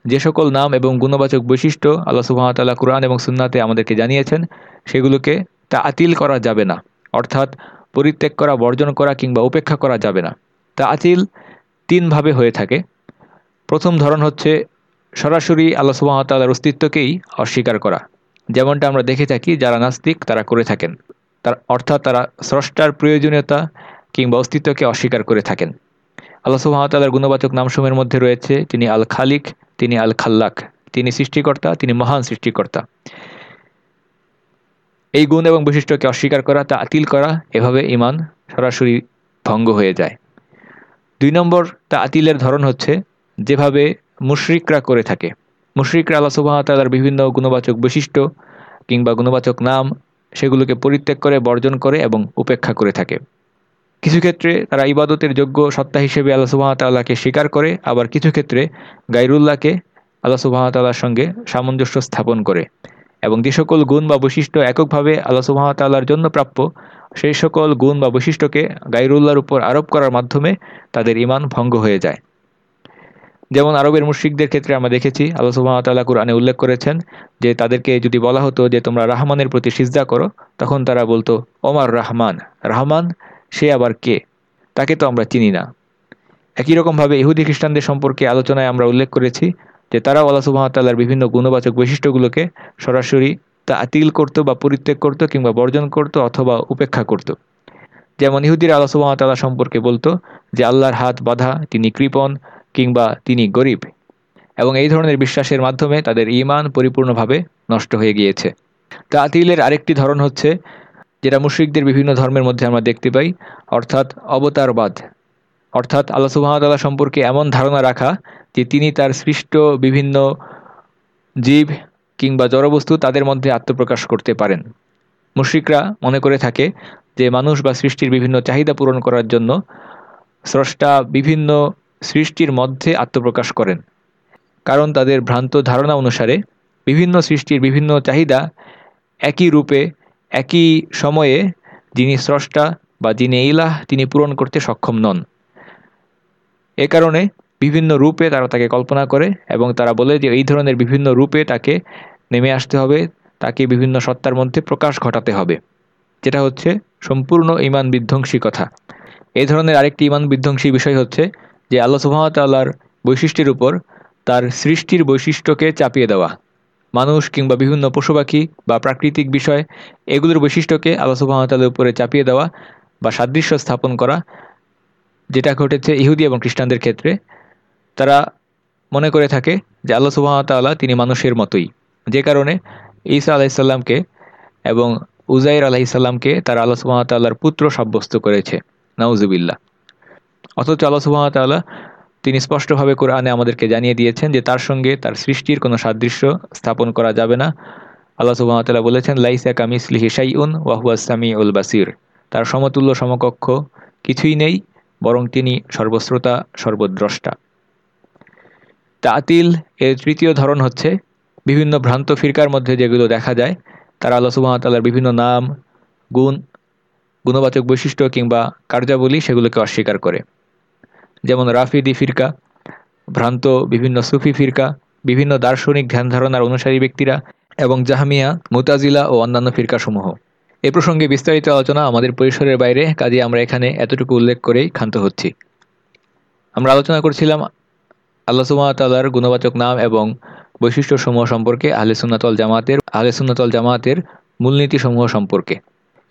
যে সকল নাম এবং গুণবাচক বৈশিষ্ট্য আল্লাহ সুহামতাল্লাহ কুরআন এবং সুন্নাতে আমাদেরকে জানিয়েছেন, সেগুলোকে তা আতিল করা যাবে না। অর্থাৎ পরিত্যাগ করা, বর্জন করা কিংবা উপেক্ষা করা যাবে না। তা আতিল তিনভাবে হয়ে থাকে। প্রথম ধরন হচ্ছে সরাসরি আল্লাহ সুবাহতাল্লাহর অস্তিত্বকেই অস্বীকার করা। যেমনটা আমরা দেখে থাকি, যারা নাস্তিক তারা করে থাকেন। তার অর্থাৎ তারা স্রষ্টার প্রয়োজনীয়তা কিংবা অস্তিত্বকে অস্বীকার করে থাকেন। আল্লাহ সুহামতাল্লাহর গুণবাচক নামসমূহের মধ্যে রয়েছে, তিনি আল খালিক তিনি আল খাল্লাক তিনি সৃষ্টিকর্তা, তিনি মহান সৃষ্টিকর্তা। এই গুণ এবং বৈশিষ্ট্যকে অস্বীকার করা, তা আতিল করা, এভাবে ইমান সরাসরি ভঙ্গ হয়ে যায়। দুই নম্বর তা আতিলের ধরন হচ্ছে যেভাবে মুশরিকরা করে থাকে। মুশরিকরা আল্লাহ সুবাহতালার বিভিন্ন গুণবাচক বৈশিষ্ট্য কিংবা গুণবাচক নাম সেগুলোকে পরিত্যাগ করে, বর্জন করে এবং উপেক্ষা করে থাকে। কিছু ক্ষেত্রে তারা ইবাদতের যোগ্য সত্তা হিসেবে আল্লাহ সুবাহতাল্লাহকে স্বীকার করে, আবার কিছু ক্ষেত্রে গাইরুল্লাহকে আল্লাহ সুবাহতাল্লাহর সঙ্গে সামঞ্জস্য স্থাপন করে। এবং যে সকল গুণ বা বৈশিষ্ট্য এককভাবে আল্লাহ সুবাহতাল্লাহর জন্য প্রাপ্য, সেই সকল গুণ বা বৈশিষ্ট্যকে গাইরুল্লাহর উপর আরোপ করার মাধ্যমে তাদের ইমান ভঙ্গ হয়ে যায়। যেমন আরবের মুশ্রিকদের ক্ষেত্রে আমরা দেখেছি, আল্লাহ সুবাহতাল্লাহ কুরআনে উল্লেখ করেছেন যে তাদেরকে যদি বলা হতো যে তোমরা রাহমানের প্রতি সিজদা করো, তখন তারা বলতো, ওমার রাহমান রাহমান, সে আবার কে? তাকে তো আমরা চিনি না। একই রকমভাবে ইহুদি খ্রিস্টানদের সম্পর্কে আলোচনায় আমরা উল্লেখ করেছি যে তারাও আল্লাহ সুবাহতাল্লাহর বিভিন্ন গুণবাচক বৈশিষ্ট্যগুলোকে সরাসরি তা আতিল করতো বা পরিত্যাগ করতো কিংবা বর্জন করতো অথবা উপেক্ষা করতো। যেমন ইহুদির আল্লাহ সুবাহতাল্লাহ সম্পর্কে বলতো যে আল্লাহর হাত বাধা, তিনি কৃপণ কিংবা তিনি গরিব। এবং এই ধরনের বিশ্বাসের মাধ্যমে তাদের ইমান পরিপূর্ণভাবে নষ্ট হয়ে গিয়েছে। তা আতিলের আরেকটি ধরন হচ্ছে যেটা মুশ্রিকদের বিভিন্ন ধর্মের মধ্যে আমরা দেখতে পাই, অর্থাৎ অবতারবাদ। অর্থাৎ আল্লাহ সুবাহতাল্লাহ সম্পর্কে এমন ধারণা রাখা যে তিনি তার সৃষ্ট বিভিন্ন জীব কিংবা জড়বস্তু তাদের মধ্যে আত্মপ্রকাশ করতে পারেন। মুশ্রিকরা মনে করে থাকে যে মানুষ বা সৃষ্টির বিভিন্ন চাহিদা পূরণ করার জন্য স্রষ্টা বিভিন্ন সৃষ্টির মধ্যে আত্মপ্রকাশ করেন। কারণ তাদের ভ্রান্ত ধারণা অনুসারে বিভিন্ন সৃষ্টির বিভিন্ন চাহিদা একই রূপে, একই সময়ে যিনি স্রষ্টা বা যিনি ইলাহ, তিনি পূরণ করতে সক্ষম নন। এ কারণে বিভিন্ন রূপে তারা তাকে কল্পনা করে এবং তারা বলে যে এই ধরনের বিভিন্ন রূপে তাকে নেমে আসতে হবে, তাকে বিভিন্ন সত্তার মধ্যে প্রকাশ ঘটাতে হবে। যেটা হচ্ছে সম্পূর্ণ ইমান বিধ্বংসী কথা। এই ধরনের আরেকটি ইমান বিধ্বংসী বিষয় হচ্ছে যে আল্লাহ সুহামতাল্লাহর বৈশিষ্ট্যের উপর তার সৃষ্টির বৈশিষ্ট্যকে চাপিয়ে দেওয়া। মানুষ কিংবা বিভিন্ন পশু পাখি বা প্রাকৃতিক বিষয়, এগুলোর বৈশিষ্ট্যকে আল্লাহ সুহামতাল্লার উপরে চাপিয়ে দেওয়া বা সাদৃশ্য স্থাপন করা, যেটা ঘটেছে ইহুদি এবং খ্রিস্টানদের ক্ষেত্রে। তারা মনে করে থাকে যে আল্লাহ সুবাহতাল্লাহ তিনি মানুষের মতোই। যে কারণে ঈসা আলাইসাল্লামকে এবং উজাইর আলাহিসাল্লামকে তারা আল্লাহ সুবাহতাল্লাহর পুত্র সাব্যস্ত করেছে। নাউজুবিল্লা অথচ আল্লাহ সুবাহতাল্লাহ তিনি স্পষ্টভাবে কোরআনে আমাদেরকে জানিয়ে দিয়েছেন যে তার সঙ্গে তার সৃষ্টির কোনো সাদৃশ্য স্থাপন করা যাবে না। আল্লাহ সুবাহতাল্লাহ বলেছেন, লাইসা কামিসলি হিসাইউন ওয়াহুয়াসামি উল বাসির। তার সমতুল্য সমকক্ষ কিছুই নেই, বরং তিনি সর্বশ্রোতা, সর্বদ্রষ্টা। তাতিল এর তৃতীয় ধরন হচ্ছে বিভিন্ন ভ্রান্ত ফিরকার মধ্যে যেগুলো দেখা যায়। তারা আল্লাহ সুবাহতাল্লার বিভিন্ন নাম, গুণ, গুণবাচক বৈশিষ্ট্য কিংবা কার্যাবলী সেগুলোকে অস্বীকার করে। যেমন রাফিদি ফিরকা, ভ্রান্ত বিভিন্ন সুফি ফিরকা, বিভিন্ন দার্শনিক ধ্যান ধারণার অনুসারী ব্যক্তিরা এবং জাহামিয়া, মুতাজিলা ও অন্যান্য ফিরকাসমূহ। এ প্রসঙ্গে বিস্তারিত আলোচনা আমাদের পরিসরের বাইরে কাজে আমরা এখানে এতটুকু উল্লেখ করেই ক্ষান্ত হচ্ছি। আমরা আলোচনা করছিলাম আল্লাহ সুমাতালার গুণবাচক নাম এবং বৈশিষ্ট্যসমূহ সম্পর্কে আহলে সুন্নাতল জামাতের, আহলে সুন্নাতল জামাতের মূলনীতিসমূহ সম্পর্কে।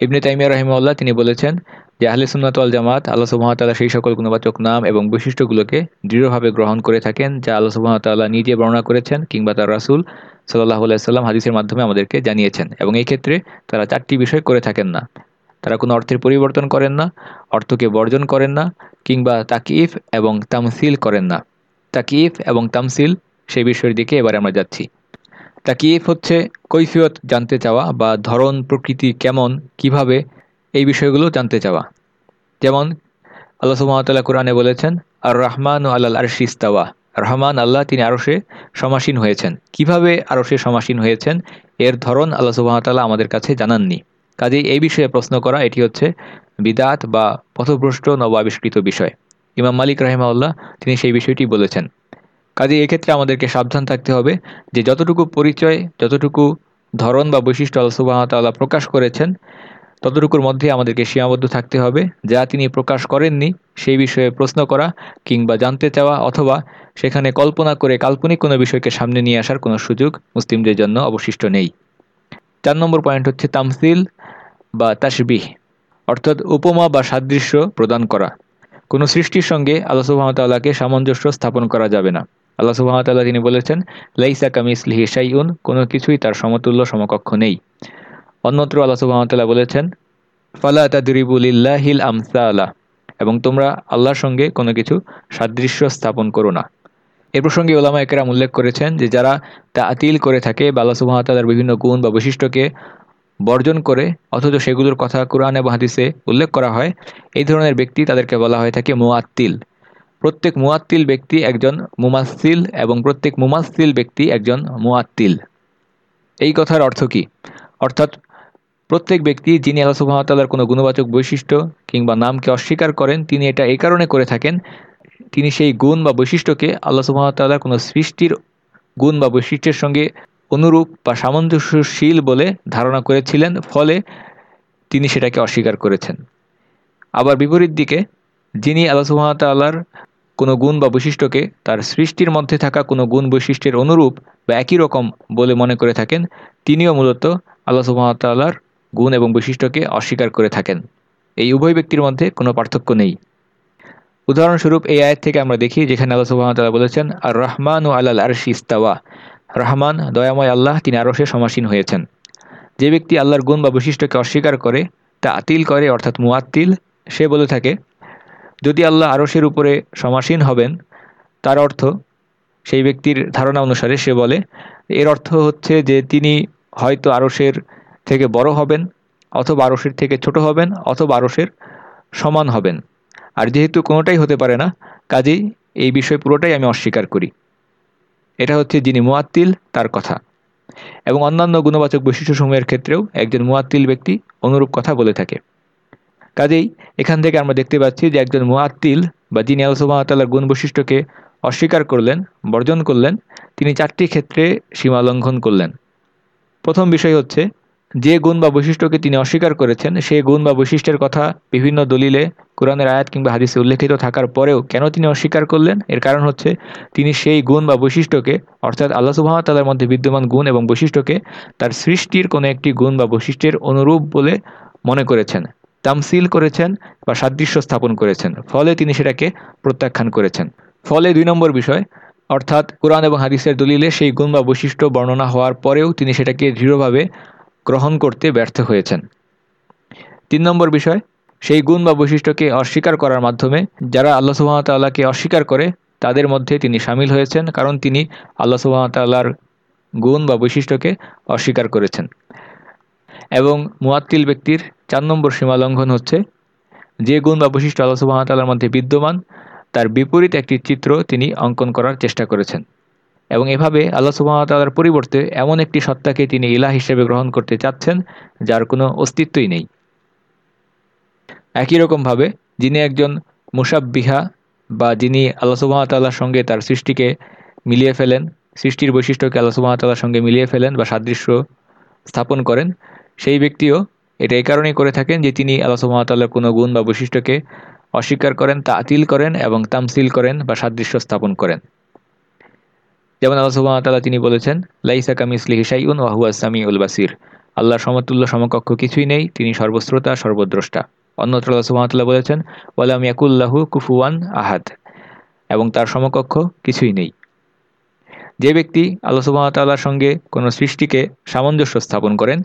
ইবনে তাইমিয়া রহিমাল্লাহ তিনি বলেছেন যে, আহলে সুন্নাতল জামাত আল্লাহ সুবাহতাল্লাহ সেই সকল গুণবাচক নাম এবং বৈশিষ্ট্যগুলোকে দৃঢ়ভাবে গ্রহণ করে থাকেন, যা আল্লাহ সুবাহতাল্লাহ নিজে বর্ণনা করেছেন কিংবা তার রাসুল সাল্লাহ আলাইসাল্লাম হাদিসের মাধ্যমে আমাদেরকে জানিয়েছেন এবং এই ক্ষেত্রে তারা চারটি বিষয় করে থাকেন না। তারা কোনো অর্থের পরিবর্তন করেন না, অর্থকে বর্জন করেন না কিংবা তাকিফ এবং তামসিল করেন না। তাকিফ এবং তামসিল সেই বিষয়ের দিকে এবারে আমরা যাচ্ছি। তাকিফ হচ্ছে কৈফিয়ত জানতে চাওয়া বা ধরন, প্রকৃতি কেমন, কীভাবে এই বিষয়গুলো জানতে চাওয়া। যেমন, আল্লাহ সুহামতাল্লাহ কোরআনে বলেছেন আর রহমান ও আল্লাহ আরশিস্তাওয়া রহমান আল্লাহ, তিনি আরশে সমাসীন হয়েছেন। কীভাবে আরশে সমাসীন হয়েছেন? এর ধরন আল্লাহ সুবাহতাল্লাহ আমাদের কাছে জানাননি। কাজেই এই বিষয়ে প্রশ্ন করা, এটি হচ্ছে বিদাত বা পথভ্রষ্ট নব আবিষ্কৃত বিষয়। ইমাম মালিক রাহিমাউল্লাহ তিনি সেই বিষয়টি বলেছেন। কাজে এক্ষেত্রে আমাদেরকে সাবধান থাকতে হবে যে যতটুকু পরিচয়, যতটুকু ধরন বা বৈশিষ্ট্য আল্লাহ সুবাহতাল্লাহ প্রকাশ করেছেন, ততটুকুর মধ্যে আমাদেরকে সীমাবদ্ধ থাকতে হবে। যা তিনি প্রকাশ করেননি, সেই বিষয়ে প্রশ্ন করা কিংবা জানতে চাওয়া অথবা সেখানে কল্পনা করে কাল্পনিক কোনো বিষয়কে সামনে নিয়ে আসার কোনো সুযোগ মুসলিমদের জন্য অবশিষ্ট নেই। চার নম্বর পয়েন্ট হচ্ছে তামসিল বা তাসবিহ অর্থাৎ উপমা বা সাদৃশ্য প্রদান করা। কোনো সৃষ্টির সঙ্গে আল্লাহ সুহামতাল্লাহকে সামঞ্জস্য স্থাপন করা যাবে না। আল্লাহ সুহামতাল্লাহ তিনি বলেছেন, লাইসা কামিস লিহিসাইউন কোনো কিছুই তার সমতুল্য সমকক্ষ নেই। অন্যত্র আল্লাহ সুবাহতাল্লাহ বলেছেন, ফালা তাদরিবুলিল্লাহিল আমসালা এবং তোমরা আল্লাহর সঙ্গে কোনো কিছু সাদৃশ্য স্থাপন করো না। এ প্রসঙ্গে ওলামা একরাম উল্লেখ করেছেন যে যারা তা আতিল করে থাকে বা আল্লাহ সুবাহতাল্লার বিভিন্ন গুণ বা বৈশিষ্ট্যকে বর্জন করে, অথচ সেগুলোর কথা কোরআনে বা হাদিসে উল্লেখ করা হয়, এই ধরনের ব্যক্তি তাদেরকে বলা হয়ে থাকে মুআত্তিল প্রত্যেক মুআত্তিল ব্যক্তি একজন মুমাসিল এবং প্রত্যেক মুমাসিল ব্যক্তি একজন মুআত্তিল এই কথার অর্থ কি? অর্থাৎ প্রত্যেক ব্যক্তি যিনি আল্লাহ সুহামতাল্লার কোনো গুণবাচক বৈশিষ্ট্য কিংবা নামকে অস্বীকার করেন, তিনি এটা এই কারণে করে থাকেন, তিনি সেই গুণ বা বৈশিষ্ট্যকে আল্লাহ সুহামতাল্লার কোনো সৃষ্টির গুণ বা বৈশিষ্ট্যের সঙ্গে অনুরূপ বা সামঞ্জস্যশীল বলে ধারণা করেছিলেন, ফলে তিনি সেটাকে অস্বীকার করেছেন। আবার বিপরীত দিকে, যিনি আল্লাহ সুহামতাল্লাহর কোনো গুণ বা বৈশিষ্ট্যকে তার সৃষ্টির মধ্যে থাকা কোনো গুণ বৈশিষ্ট্যের অনুরূপ বা একই রকম বলে মনে করে থাকেন, তিনিও মূলত আল্লাহ সুহামতাল্লাহর গুণ এবং বৈশিষ্ট্যকে অস্বীকার করে থাকেন। এই উভয় ব্যক্তির মধ্যে কোনো পার্থক্য নেই। উদাহরণস্বরূপ এই আয়ের থেকে আমরা দেখি, যেখানে আল্লাহ সুহামতাল্লাহ বলেছেন আর রহমান ও আল্লাহ আরশি ইস্তাওয়া। রহমান, দয়াময় আল্লাহ তিনি আরশে সমাসীন হয়েছেন। যে ব্যক্তি আল্লাহর গুণ বা বৈশিষ্ট্যকে অস্বীকার করে, তা আতিল করে, অর্থাৎ মুআত্তিল, সে বলে থাকে, যদি আল্লাহ আরশের উপরে সমাসীন হবেন, তার অর্থ সেই ব্যক্তির ধারণা অনুসারে সে বলে, এর অর্থ হচ্ছে যে তিনি হয়তো আরশের থেকে বড় হবেন, অথবা আরসের থেকে ছোট হবেন, অথবা আরসের সমান হবেন। আর যেহেতু কোনোটাই হতে পারে না, কাজেই এই বিষয় পুরোটাই আমি অস্বীকার করি। এটা হচ্ছে যিনি মোয়াত্তিল, তার কথা। এবং অন্যান্য গুণবাচক বৈশিষ্ট্য বৈশিষ্ট্যসমূহের ক্ষেত্রেও একজন মোয়াত্তিল ব্যক্তি অনুরূপ কথা বলে থাকে। কাজেই এখান থেকে আমরা দেখতে পাচ্ছি যে একজন মোয়াত্তিল বা যিনি আলসুবাহতাল্লার গুণ বৈশিষ্ট্যকে অস্বীকার করলেন, বর্জন করলেন, তিনি চারটি ক্ষেত্রে সীমা লঙ্ঘন করলেন। প্রথম বিষয় হচ্ছে যে গুণ বা বৈশিষ্ট্যকে তিনি অস্বীকার করেছেন সেই গুণ বা বৈশিষ্ট্যের কথা বিভিন্ন দলিলে, কোরআনের আয়াত কিংবা হাদিসে উল্লেখিত থাকার পরেও কেন তিনি অস্বীকার করলেন? এর কারণ হচ্ছে, তিনি সেই গুণ বা বৈশিষ্ট্যকে, অর্থাৎ আল্লাহ সুবাহতাল্লার মধ্যে বিদ্যমান গুণ এবং বৈশিষ্ট্যকে তার সৃষ্টির কোনো একটি গুণ বা বৈশিষ্ট্যের অনুরূপ বলে মনে করেছেন, তামসিল করেছেন বা সাদৃশ্য স্থাপন করেছেন। ফলে তিনি সেটাকে প্রত্যাখ্যান করেছেন। ফলে দুই নম্বর বিষয়, অর্থাৎ কোরআন এবং হাদিসের দলিলে সেই গুণ বা বৈশিষ্ট্য বর্ণনা হওয়ার পরেও তিনি সেটাকে দৃঢ়ভাবে গ্রহণ করতে ব্যর্থ হয়েছেন। তিন নম্বর বিষয়, সেই গুণ বা বৈশিষ্ট্যকে অস্বীকার করার মাধ্যমে যারা আল্লাহ সুহামতাল্লাহকে অস্বীকার করে, তাদের মধ্যে তিনি সামিল হয়েছেন কারণ তিনি আল্লাহ সুহামতাল্লাহর গুণ বা বৈশিষ্ট্যকে অস্বীকার করেছেন। এবং মুয়াত্তিল ব্যক্তির চার নম্বর সীমা লঙ্ঘন হচ্ছে, যে গুণ বা বৈশিষ্ট্য আল্লাহ সুবাহতাল্লার মধ্যে বিদ্যমান, তার বিপরীত একটি চিত্র তিনি অঙ্কন করার চেষ্টা করেছেন। এবং এভাবে আল্লাহ সুবাহতাল্লার পরিবর্তে এমন একটি সত্তাকে তিনি ইলা হিসেবে গ্রহণ করতে চাচ্ছেন, যার কোনো অস্তিত্বই নেই। একই রকমভাবে যিনি একজন মুসাববিহা বা যিনি আল্লাহ সুবাহতাল্লার সঙ্গে তার সৃষ্টিকে মিলিয়ে ফেলেন, সৃষ্টির বৈশিষ্ট্যকে আল্লাহ সুবাহতাল্লার সঙ্গে মিলিয়ে ফেলেন বা সাদৃশ্য স্থাপন করেন, সেই ব্যক্তিও এটা এই কারণেই করে থাকেন যে তিনি আল্লাহ সুহামতাল্লাহর কোনো গুণ বা বৈশিষ্ট্যকে অস্বীকার করেন তা আতিল করেন এবং তামসিল করেন বা সাদৃশ্য স্থাপন করেন। যেমন আল্লাহ সুহামতাল্লাহ তিনি বলেছেন, লাইসা কামিসলি হিসাইউন ওয়াহুয়া সামি উল বাসির। আল্লাহর সমতুল্য সমকক্ষ কিছুই নেই, তিনি সর্বশ্রোতা, সর্বদ্রষ্টা। অন্যত্র আল্লাহ সুহামতাল্লাহ বলেছেন, ওয়ালাম ইয়াকুল্লাহু কুফুয়ান আহাদ। এবং তার সমকক্ষ কিছুই নেই। যে ব্যক্তি আল্লাহ সুবাহতাল্লাহর সঙ্গে কোনো সৃষ্টিকে সামঞ্জস্য স্থাপন করেন,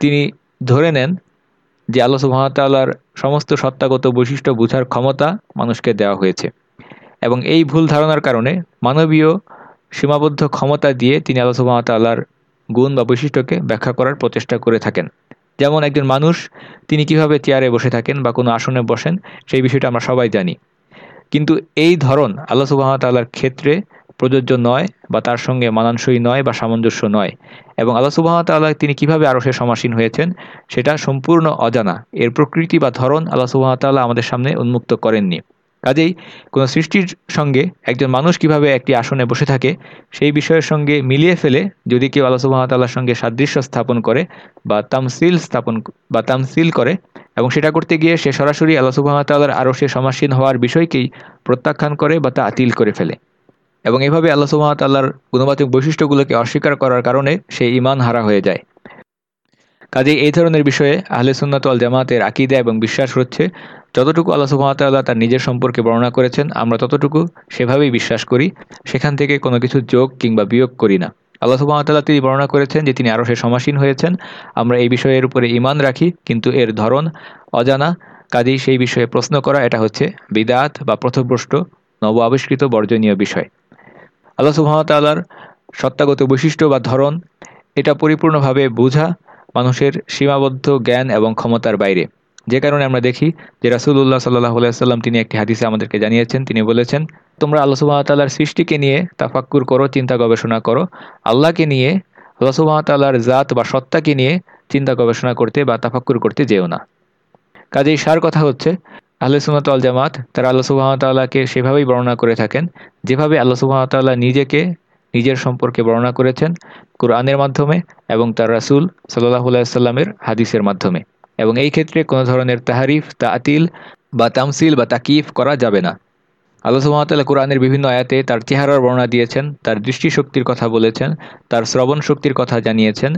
তিনি ধরে নেন যে আল্লাহ সুবাহতাল্লাহর সমস্ত সত্তাগত বৈশিষ্ট্য বুঝার ক্ষমতা মানুষকে দেওয়া হয়েছে। এবং এই ভুল ধারণার কারণে মানবীয় সীমাবদ্ধ ক্ষমতা দিয়ে তিনি আল্লাহ সুবাহতাল্লাহর গুণ বা বৈশিষ্ট্যকে ব্যাখ্যা করার প্রচেষ্টা করে থাকেন। যেমন একজন মানুষ, তিনি কীভাবে চেয়ারে বসে থাকেন বা কোনো আসনে বসেন, সেই বিষয়টা আমরা সবাই জানি। কিন্তু এই ধরন আল্লাহ সুবাহতাল্লাহর ক্ষেত্রে প্রযোজ্য নয় বা তার সঙ্গে মানানসই নয় বা সামঞ্জস্য নয়। এবং আল্লাহ সুবাহতাল্লাহ তিনি কীভাবে আরও সে সমাসীন হয়েছেন, সেটা সম্পূর্ণ অজানা। এর প্রকৃতি বা ধরন আল্লাহ সুবাহতাল্লাহ আমাদের সামনে উন্মুক্ত করেননি। কাজেই কোনো সৃষ্টির সঙ্গে একজন মানুষ কীভাবে একটি আসনে বসে থাকে, সেই বিষয়ের সঙ্গে মিলিয়ে ফেলে যদি কেউ আল্লাহ সুবাহতাল্লাহর সঙ্গে সাদৃশ্য স্থাপন করে বা তামসিল স্থাপন বা তামসিল করে এবং সেটা করতে গিয়ে সে সরাসরি আল্লাহ সুবাহতাল্লাহর আরও সে সমাসীন হওয়ার বিষয়কেই প্রত্যাখ্যান করে বা তা আতিল করে ফেলে। এবং এভাবে আল্লাহ সুহামতাল্লাহর গুণবাচক বৈশিষ্ট্যগুলোকে অস্বীকার করার কারণে সে ইমান হারা হয়ে যায়। কাজে এই ধরনের বিষয়ে আহলে সুন্নাতল জামাতের আকিদা এবং বিশ্বাস হচ্ছে যতটুকু আল্লাহ সুহামতাল্লাহ তার নিজের সম্পর্কে বর্ণনা করেছেন, আমরা ততটুকু সেভাবেই বিশ্বাস করি। সেখান থেকে কোনো কিছু যোগ কিংবা বিয়োগ করি না। আল্লাহ সুবাহতাল্লাহ তিনি বর্ণনা করেছেন যে তিনি আরও সে সমাসীন হয়েছেন। আমরা এই বিষয়ের উপরে ইমান রাখি, কিন্তু এর ধরন অজানা। কাজেই সেই বিষয়ে প্রশ্ন করা, এটা হচ্ছে বিদাত বা প্রথভ্রষ্ট নব আবিষ্কৃত বর্জনীয় বিষয়। আল্লাহ সুহামতাল্লার সত্তাগত বৈশিষ্ট্য বা ধরন, এটা পরিপূর্ণভাবে বোঝা। মানুষের সীমাবদ্ধ জ্ঞান এবং ক্ষমতার বাইরে। যে কারণে আমরা দেখি যে রাসুল্লাহ সাল্লাহ সাল্লাম তিনি একটি হাদিসে আমাদেরকে জানিয়েছেন, তিনি বলেছেন, তোমরা আল্লাহ সুবাহতাল্লার সৃষ্টিকে নিয়ে তাফাক্কুর করো, চিন্তা গবেষণা করো। আল্লাহকে নিয়ে, আল্লাহ জাত বা সত্তাকে নিয়ে চিন্তা গবেষণা করতে বা তাফাক্কুর করতে যেও না। কাজেই সার কথা হচ্ছে আল্লাহ সুমাত আল জামাত, তারা আল্লাহ সুবাহতাল্লাহকে সেভাবেই বর্ণনা করে থাকেন, যেভাবে আল্লাহ সুবাহতাল্লাহ নিজেকে নিজের সম্পর্কে বর্ণনা করেছেন কোরআনের মাধ্যমে এবং তার রাসুল সাল্লাহ সাল্লামের হাদিসের মাধ্যমে। এবং এই ক্ষেত্রে কোনো ধরনের তাহারিফ, তাতিল বা তামসিল বা তাকিফ করা যাবে না। আল্লাহ সুহামতাল্লাহ কোরআনের বিভিন্ন আয়াতে তার চেহারার বর্ণনা দিয়েছেন, তার দৃষ্টিশক্তির কথা বলেছেন, তার শ্রবণ শক্তির কথা জানিয়েছেন।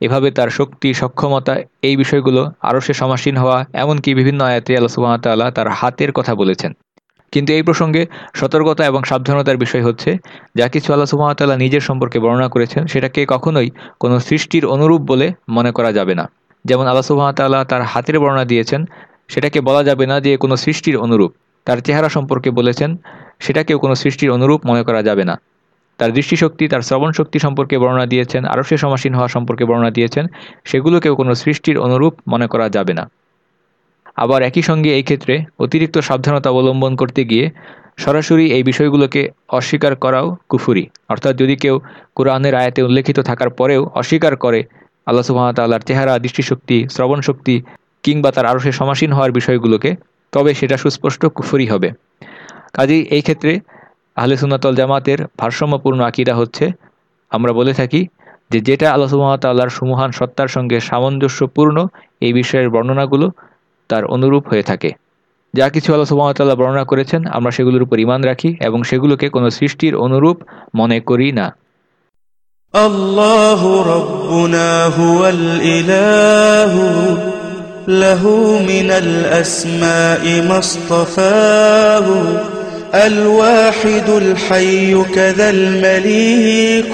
এভাবে তার শক্তি, সক্ষমতা এই বিষয়গুলো আরও সে সমাসীন হওয়া, এমনকি বিভিন্ন আয়াতে আল্লাহ সুহামতাল্লাহ তার হাতের কথা বলেছেন। কিন্তু এই প্রসঙ্গে সতর্কতা এবং সাবধানতার বিষয় হচ্ছে, যা কিছু আল্লাহ সুহামতাল্লাহ নিজের সম্পর্কে বর্ণনা করেছেন, সেটাকে কখনোই কোনো সৃষ্টির অনুরূপ বলে মনে করা যাবে না। যেমন আল্লাহ সুহামতাল্লাহ তার হাতের বর্ণনা দিয়েছেন, সেটাকে বলা যাবে না যে কোনো সৃষ্টির অনুরূপ। তার চেহারা সম্পর্কে বলেছেন, সেটাকেও কোনো সৃষ্টির অনুরূপ মনে করা যাবে না। তার দৃষ্টিশক্তি, তার শ্রবণ শক্তি সম্পর্কে বর্ণনা দিয়েছেন, আরও সে সমাসীন হওয়া সম্পর্কে বর্ণনা দিয়েছেন, সেগুলোকেও কোনো সৃষ্টির অনুরূপ মনে করা যাবে না। আবার একই সঙ্গে এই ক্ষেত্রে অতিরিক্ত সাবধানতা অবলম্বন করতে গিয়ে সরাসরি এই বিষয়গুলোকে অস্বীকার করাও কুফুরি। অর্থাৎ যদি কেউ কোরআনের আয়াতে উল্লেখিত থাকার পরেও অস্বীকার করে, আল্লাহ সুহামতাল্লাহর চেহারা, দৃষ্টিশক্তি শ্রবণ শক্তি কিংবা তার আরও সে সমাসীন হওয়ার বিষয়গুলোকে, তবে সেটা সুস্পষ্ট কুফুরি হবে। কাজেই এই ক্ষেত্রে আহলে জামাতের ভারসাম্যপূর্ণ আকিদা হচ্ছে, আমরা বলে থাকি যে যেটা আল্লাহ সুহামতাল্লাহর সুমহান সত্তার সঙ্গে সামঞ্জস্যপূর্ণ এই বিষয়ের বর্ণনাগুলো তার অনুরূপ হয়ে থাকে যা কিছু আল্লাহ সুহামতাল্লাহ বর্ণনা করেছেন আমরা সেগুলোর উপর ইমান রাখি এবং সেগুলোকে কোনো সৃষ্টির অনুরূপ মনে করি না الله ربنا هو الإله له من الأسماء ما اصطفاه الواحد الحي كذا المليك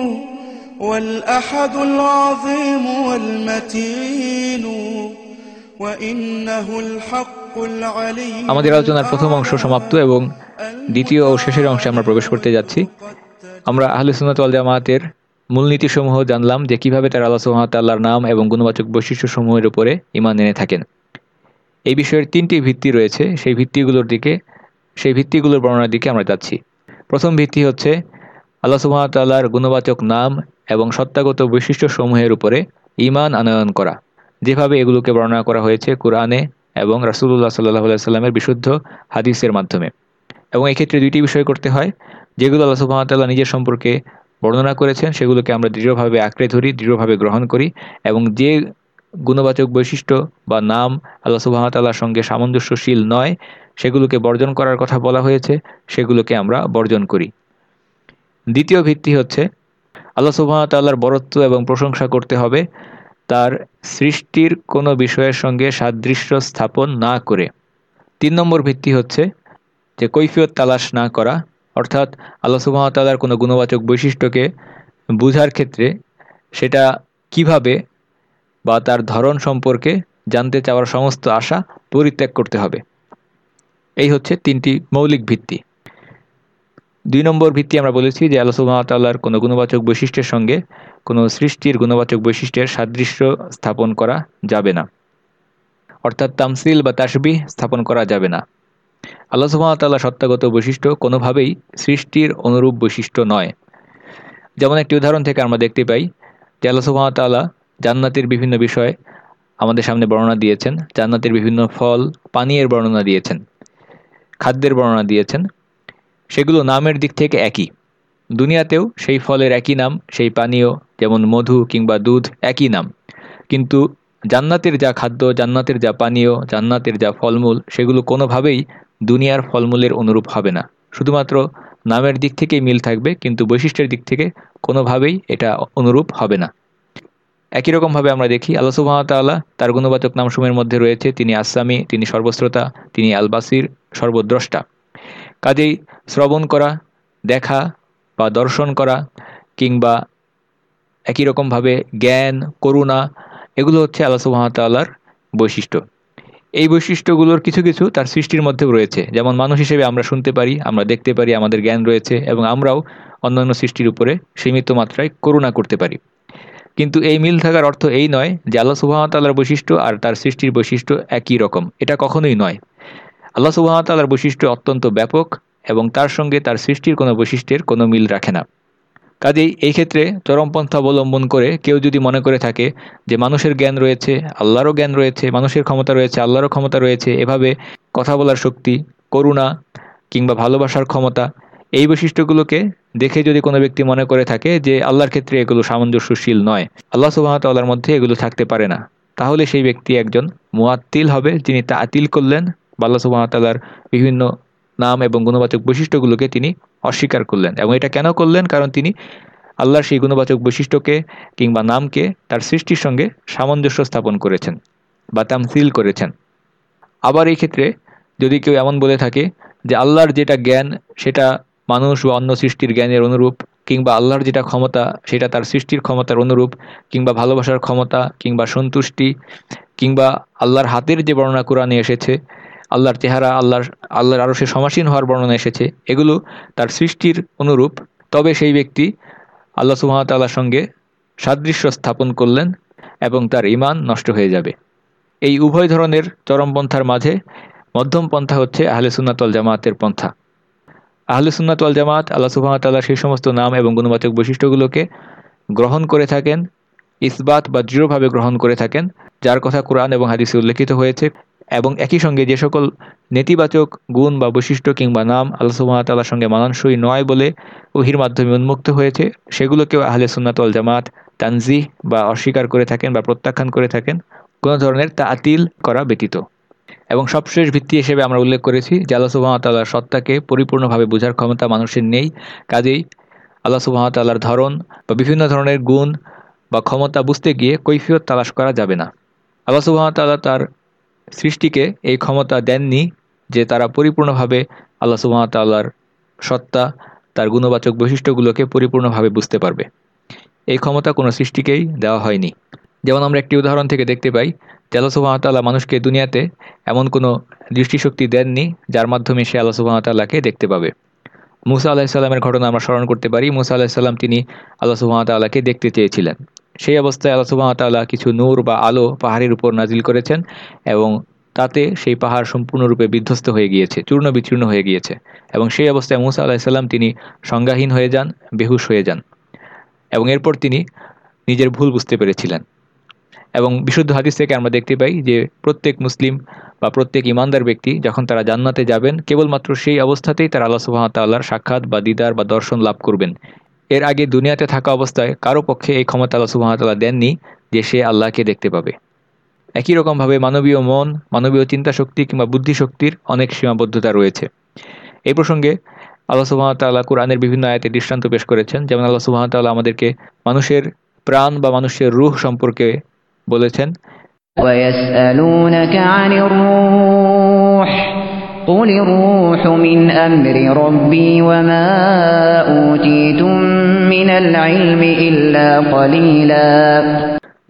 والأحد العظيم والمتين وإنه الحق العلي আমাদের আলোচনার প্রথম অংশ সমাপ্ত এবং দ্বিতীয় ও শেষের অংশে আমরা প্রবেশ করতে যাচ্ছি আমরা আহলে সুন্নাত ওয়াল জামাতের মূলনীতিসমূহ জানলাম যে কিভাবে তারা আল্লাহ সুহামতাল্লাহর নাম এবং গুণবাচক বৈশিষ্ট্যসমূহের উপরে ইমান এনে থাকেন এই বিষয়ের তিনটি ভিত্তি রয়েছে সেই ভিত্তিগুলোর দিকে সেই ভিত্তিগুলোর বর্ণনার দিকে আমরা যাচ্ছি প্রথম ভিত্তি হচ্ছে আল্লাহ সুহামতাল্লাহর গুণবাচক নাম এবং সত্তাগত বৈশিষ্ট্যসমূহের উপরে ইমান আনয়ন করা। যেভাবে এগুলোকে বর্ণনা করা হয়েছে কোরআনে এবং রাসুল্লাহ সাল্লাহ সাল্লামের বিশুদ্ধ হাদিসের মাধ্যমে। এবং এক্ষেত্রে দুইটি বিষয় করতে হয়, যেগুলো আল্লাহ সুহামতাল্লাহ নিজের সম্পর্কে বর্ণনা করেছেন, সেগুলোকে আমরা দৃঢ়ভাবে আঁকড়ে ধরি, দৃঢ়ভাবে গ্রহণ করি এবং যে গুণবাচক বৈশিষ্ট্য বা নাম আল্লাহ সুবাহতাল্লাহর সঙ্গে সামঞ্জস্যশীল নয়, সেগুলোকে বর্জন করার কথা বলা হয়েছে, সেগুলোকে আমরা বর্জন করি। দ্বিতীয় ভিত্তি হচ্ছে আল্লাহ সুবাহতাল্লাহর বরত্ব এবং প্রশংসা করতে হবে তার সৃষ্টির কোনো বিষয়ের সঙ্গে সাদৃশ্য স্থাপন না করে। তিন নম্বর ভিত্তি হচ্ছে যে কৈফিয়ত তালাশ না করা, অর্থাৎ আল্লাহ সুবাহতাল্লাহর কোনো গুণবাচক বৈশিষ্ট্যকে বুঝার ক্ষেত্রে সেটা কীভাবে বা তার ধরন সম্পর্কে জানতে চাওয়ার সমস্ত আশা পরিত্যাগ করতে হবে। এই হচ্ছে তিনটি মৌলিক ভিত্তি। দুই নম্বর ভিত্তি আমরা বলেছি যে আল্লাহ সুবাহতাল্লাহর কোনো গুণবাচক বৈশিষ্ট্যের সঙ্গে কোনো সৃষ্টির গুণবাচক বৈশিষ্ট্যের সাদৃশ্য স্থাপন করা যাবে না। অর্থাৎ তামসিল বা তাসবি স্থাপন করা যাবে না। আল্লাহ সুবাহতাল্লাহ সত্তাগত বৈশিষ্ট্য কোনোভাবেই সৃষ্টির অনুরূপ বৈশিষ্ট্য নয়। যেমন একটি উদাহরণ থেকে আমরা দেখতে পাই যে আল্লাহ সুবাহতাল্লাহ জান্নাতের বিভিন্ন বিষয় আমাদের সামনে বর্ণনা দিয়েছেন, জান্নাতের বিভিন্ন ফল পানীয়ের বর্ণনা দিয়েছেন, খাদ্যের বর্ণনা দিয়েছেন। সেগুলো নামের দিক থেকে একই। দুনিয়াতেও সেই ফলের একই নাম, সেই পানীয়, যেমন মধু কিংবা দুধ, একই নাম। কিন্তু জান্নাতের যা খাদ্য, জান্নাতের যা পানীয়, জান্নাতের যা ফলমূল, সেগুলো কোনোভাবেই দুনিয়ার ফলমূলের অনুরূপ হবে না। শুধুমাত্র নামের দিক থেকেই মিল থাকবে, কিন্তু বৈশিষ্ট্যের দিক থেকে কোনোভাবেই এটা অনুরূপ হবে না। একই রকমভাবে আমরা দেখি, আল্লাহ সুবাহতাল্লাহ তার গুণবাচক নামসমূহের মধ্যে রয়েছে, তিনি আসামি, তিনি সর্বশ্রোতা তিনি আলবাসির সর্বদ্রষ্টা। কাজেই শ্রবণ করা, দেখা বা দর্শন করা কিংবা একই রকমভাবে জ্ঞান, করুণা, এগুলো হচ্ছে আল্লাহ সুবাহতাল্লাহর বৈশিষ্ট্য। এই বৈশিষ্ট্যগুলোর কিছু কিছু তার সৃষ্টির মধ্যেও রয়েছে। যেমন মানুষ হিসেবে আমরা শুনতে পারি, আমরা দেখতে পারি, আমাদের জ্ঞান রয়েছে এবং আমরাও অন্যান্য সৃষ্টির উপরে সীমিত মাত্রায় করুণা করতে পারি। কিন্তু এই মিল থাকার অর্থ এই নয় যে আল্লাহ সুবাহতাল্লাহর বৈশিষ্ট্য আর তার সৃষ্টির বৈশিষ্ট্য একই রকম। এটা কখনোই নয়। আল্লাহ সুবাহতাল্লাহর বৈশিষ্ট্য অত্যন্ত ব্যাপক এবং তার সঙ্গে তার সৃষ্টির কোনো বৈশিষ্ট্যের কোনো মিল রাখে না। কাজেই এই ক্ষেত্রে চরমপন্থা অবলম্বন করে কেউ যদি মনে করে থাকে যে মানুষের জ্ঞান রয়েছে, আল্লাহরও জ্ঞান রয়েছে, মানুষের ক্ষমতা রয়েছে, আল্লাহরও ক্ষমতা রয়েছে, এভাবে কথা বলার শক্তি, করুণা কিংবা ভালোবাসার ক্ষমতা, এই বৈশিষ্ট্যগুলোকে দেখে যদি কোনো ব্যক্তি মনে করে থাকে যে আল্লাহর ক্ষেত্রে এগুলো সামঞ্জস্যশীল নয়, আল্লাহ সুবাহতাল্লাহর মধ্যে এগুলো থাকতে পারে না, তাহলে সেই ব্যক্তি একজন মুয়াত্তিল হবে যিনি তা আতিল করলেন বা আল্লাহ সুবাহতাল্লাহর বিভিন্ন নাম এবং গুণবাচক বৈশিষ্ট্যগুলোকে তিনি অস্বীকার করলেন এবং এটা কেন করলেন? কারণ তিনি আল্লাহর সেই গুণবাচক বৈশিষ্ট্যকে কিংবা নামকে তার সৃষ্টির সঙ্গে সামঞ্জস্য স্থাপন করেছেন বা তামসিল করেছেন। আবার এই ক্ষেত্রে যদি কেউ এমন বলে থাকে যে আল্লাহর যেটা জ্ঞান সেটা মানুষ বা অন্য সৃষ্টির জ্ঞানের অনুরূপ কিংবা আল্লাহর যেটা ক্ষমতা সেটা তার সৃষ্টির ক্ষমতার অনুরূপ কিংবা ভালোবাসার ক্ষমতা কিংবা সন্তুষ্টি কিংবা আল্লাহর হাতের যে বর্ণনা কোরআনে এসেছে আল্লাহর চেহারা, আল্লাহর আল্লাহর আরও সে সমাসীন হওয়ার বর্ণনা এসেছে। এগুলো তার সৃষ্টির অনুরূপ। তবে সেই ব্যক্তি আল্লাহ সুহামতাল্লাহর সঙ্গে সাদৃশ্য স্থাপন করলেন এবং তার ইমান নষ্ট হয়ে যাবে। এই উভয় ধরনের চরমপন্থার মাঝে মধ্যম পন্থা হচ্ছে আহলে সুন্নাতল জামাতের পন্থা। আহলে সুন্নাতল জামাত আল্লাহ সুহামতাল্লাহ সেই সমস্ত নাম এবং গুণবাচক বৈশিষ্ট্যগুলোকে গ্রহণ করে থাকেন, ইসবাত বা দৃঢ়ভাবে গ্রহণ করে থাকেন, যার কথা কোরআন এবং হাদিসে উল্লেখিত হয়েছে। এবং একই সঙ্গে যে সকল নেতিবাচক গুণ বা বৈশিষ্ট্য কিংবা নাম আল্লাহ সুবাহতাল্লাহর সঙ্গে মানানসই নয় বলে ওহির মাধ্যমে উন্মুক্ত হয়েছে, সেগুলোকেও আহলে সুন্নাতল জামাত তানজি বা অস্বীকার করে থাকেন বা প্রত্যাখ্যান করে থাকেন। কোনো ধরনের তা আতিল করা ব্যতীত। এবং সবশেষ ভিত্তি হিসেবে আমরা উল্লেখ করেছি যে আল্লাহ সুবাহতাল্লাহর সত্তাকে পরিপূর্ণভাবে বোঝার ক্ষমতা মানুষের নেই। কাজেই আল্লাহ সুবাহতাল্লাহর ধরন বা বিভিন্ন ধরনের গুণ বা ক্ষমতা বুঝতে গিয়ে কৈফিয়ত তালাশ করা যাবে না। আল্লাহ সুবাহতাল্লাহ তার সৃষ্টিকে এই ক্ষমতা দেননি যে তারা পরিপূর্ণভাবে আল্লাহ সুবাহতাল্লাহর সত্তা, তার গুণবাচক বৈশিষ্ট্যগুলোকে পরিপূর্ণভাবে বুঝতে পারবে। এই ক্ষমতা কোনো সৃষ্টিকেই দেওয়া হয়নি। যেমন আমরা একটি উদাহরণ থেকে দেখতে পাই যে আল্লাহ সুবাহতাল্লাহ মানুষকে দুনিয়াতে এমন কোনো দৃষ্টিশক্তি দেননি যার মাধ্যমে সে আল্লাহ সুবাহতাল্লাহকে দেখতে পাবে। মুসা আলাহিসাল্লামের ঘটনা আমরা স্মরণ করতে পারি। মুসা আলাহিসাল্লাম তিনি আল্লাহ সুবাহতাল্লাহকে দেখতে চেয়েছিলেন। সেই অবস্থায় আল্লাহ সুবাহতাল্লাহ কিছু নূর বা আলো পাহাড়ের উপর নাজিল করেছেন এবং তাতে সেই পাহাড় সম্পূর্ণরূপে বিধ্বস্ত হয়ে গিয়েছে, চূর্ণ বিচূর্ণ হয়ে গিয়েছে এবং সেই অবস্থায় মুসা আলাহিসাল্লাম তিনি সংজ্ঞাহীন হয়ে যান, বেহুশ হয়ে যান এবং এরপর তিনি নিজের ভুল বুঝতে পেরেছিলেন এবং বিশুদ্ধ হাদিস থেকে আমরা দেখতে পাই যে প্রত্যেক মুসলিম বা প্রত্যেক ইমানদার ব্যক্তি যখন তারা জান্নাতে যাবেন, কেবলমাত্র সেই অবস্থাতেই তারা আল্লাহ সুবাহতাল্লাহর সাক্ষাৎ বা দিদার বা দর্শন লাভ করবেন। এর আগে দুনিয়াতে থাকা অবস্থায় কারো পক্ষে এই ক্ষমতা আল্লাহ সুবাহতাল্লাহ দেননি যে সে আল্লাহকে দেখতে পাবে একই রকমভাবে মানবীয় মন মানবীয় চিন্তা শক্তি কিংবা বুদ্ধিশক্তির অনেক সীমাবদ্ধতা রয়েছে এই প্রসঙ্গে আল্লাহ সুবাহতাল্লাহ কোরআনের বিভিন্ন আয়াতে দৃষ্টান্ত পেশ করেছেন যেমন আল্লাহ সুবাহতাল্লাহ আমাদেরকে মানুষের প্রাণ বা মানুষের রুহ সম্পর্কে বলেছেন ويسألونك عن الروح قل الروح من أمر ربي وما أوتيتم من العلم إلا قليلا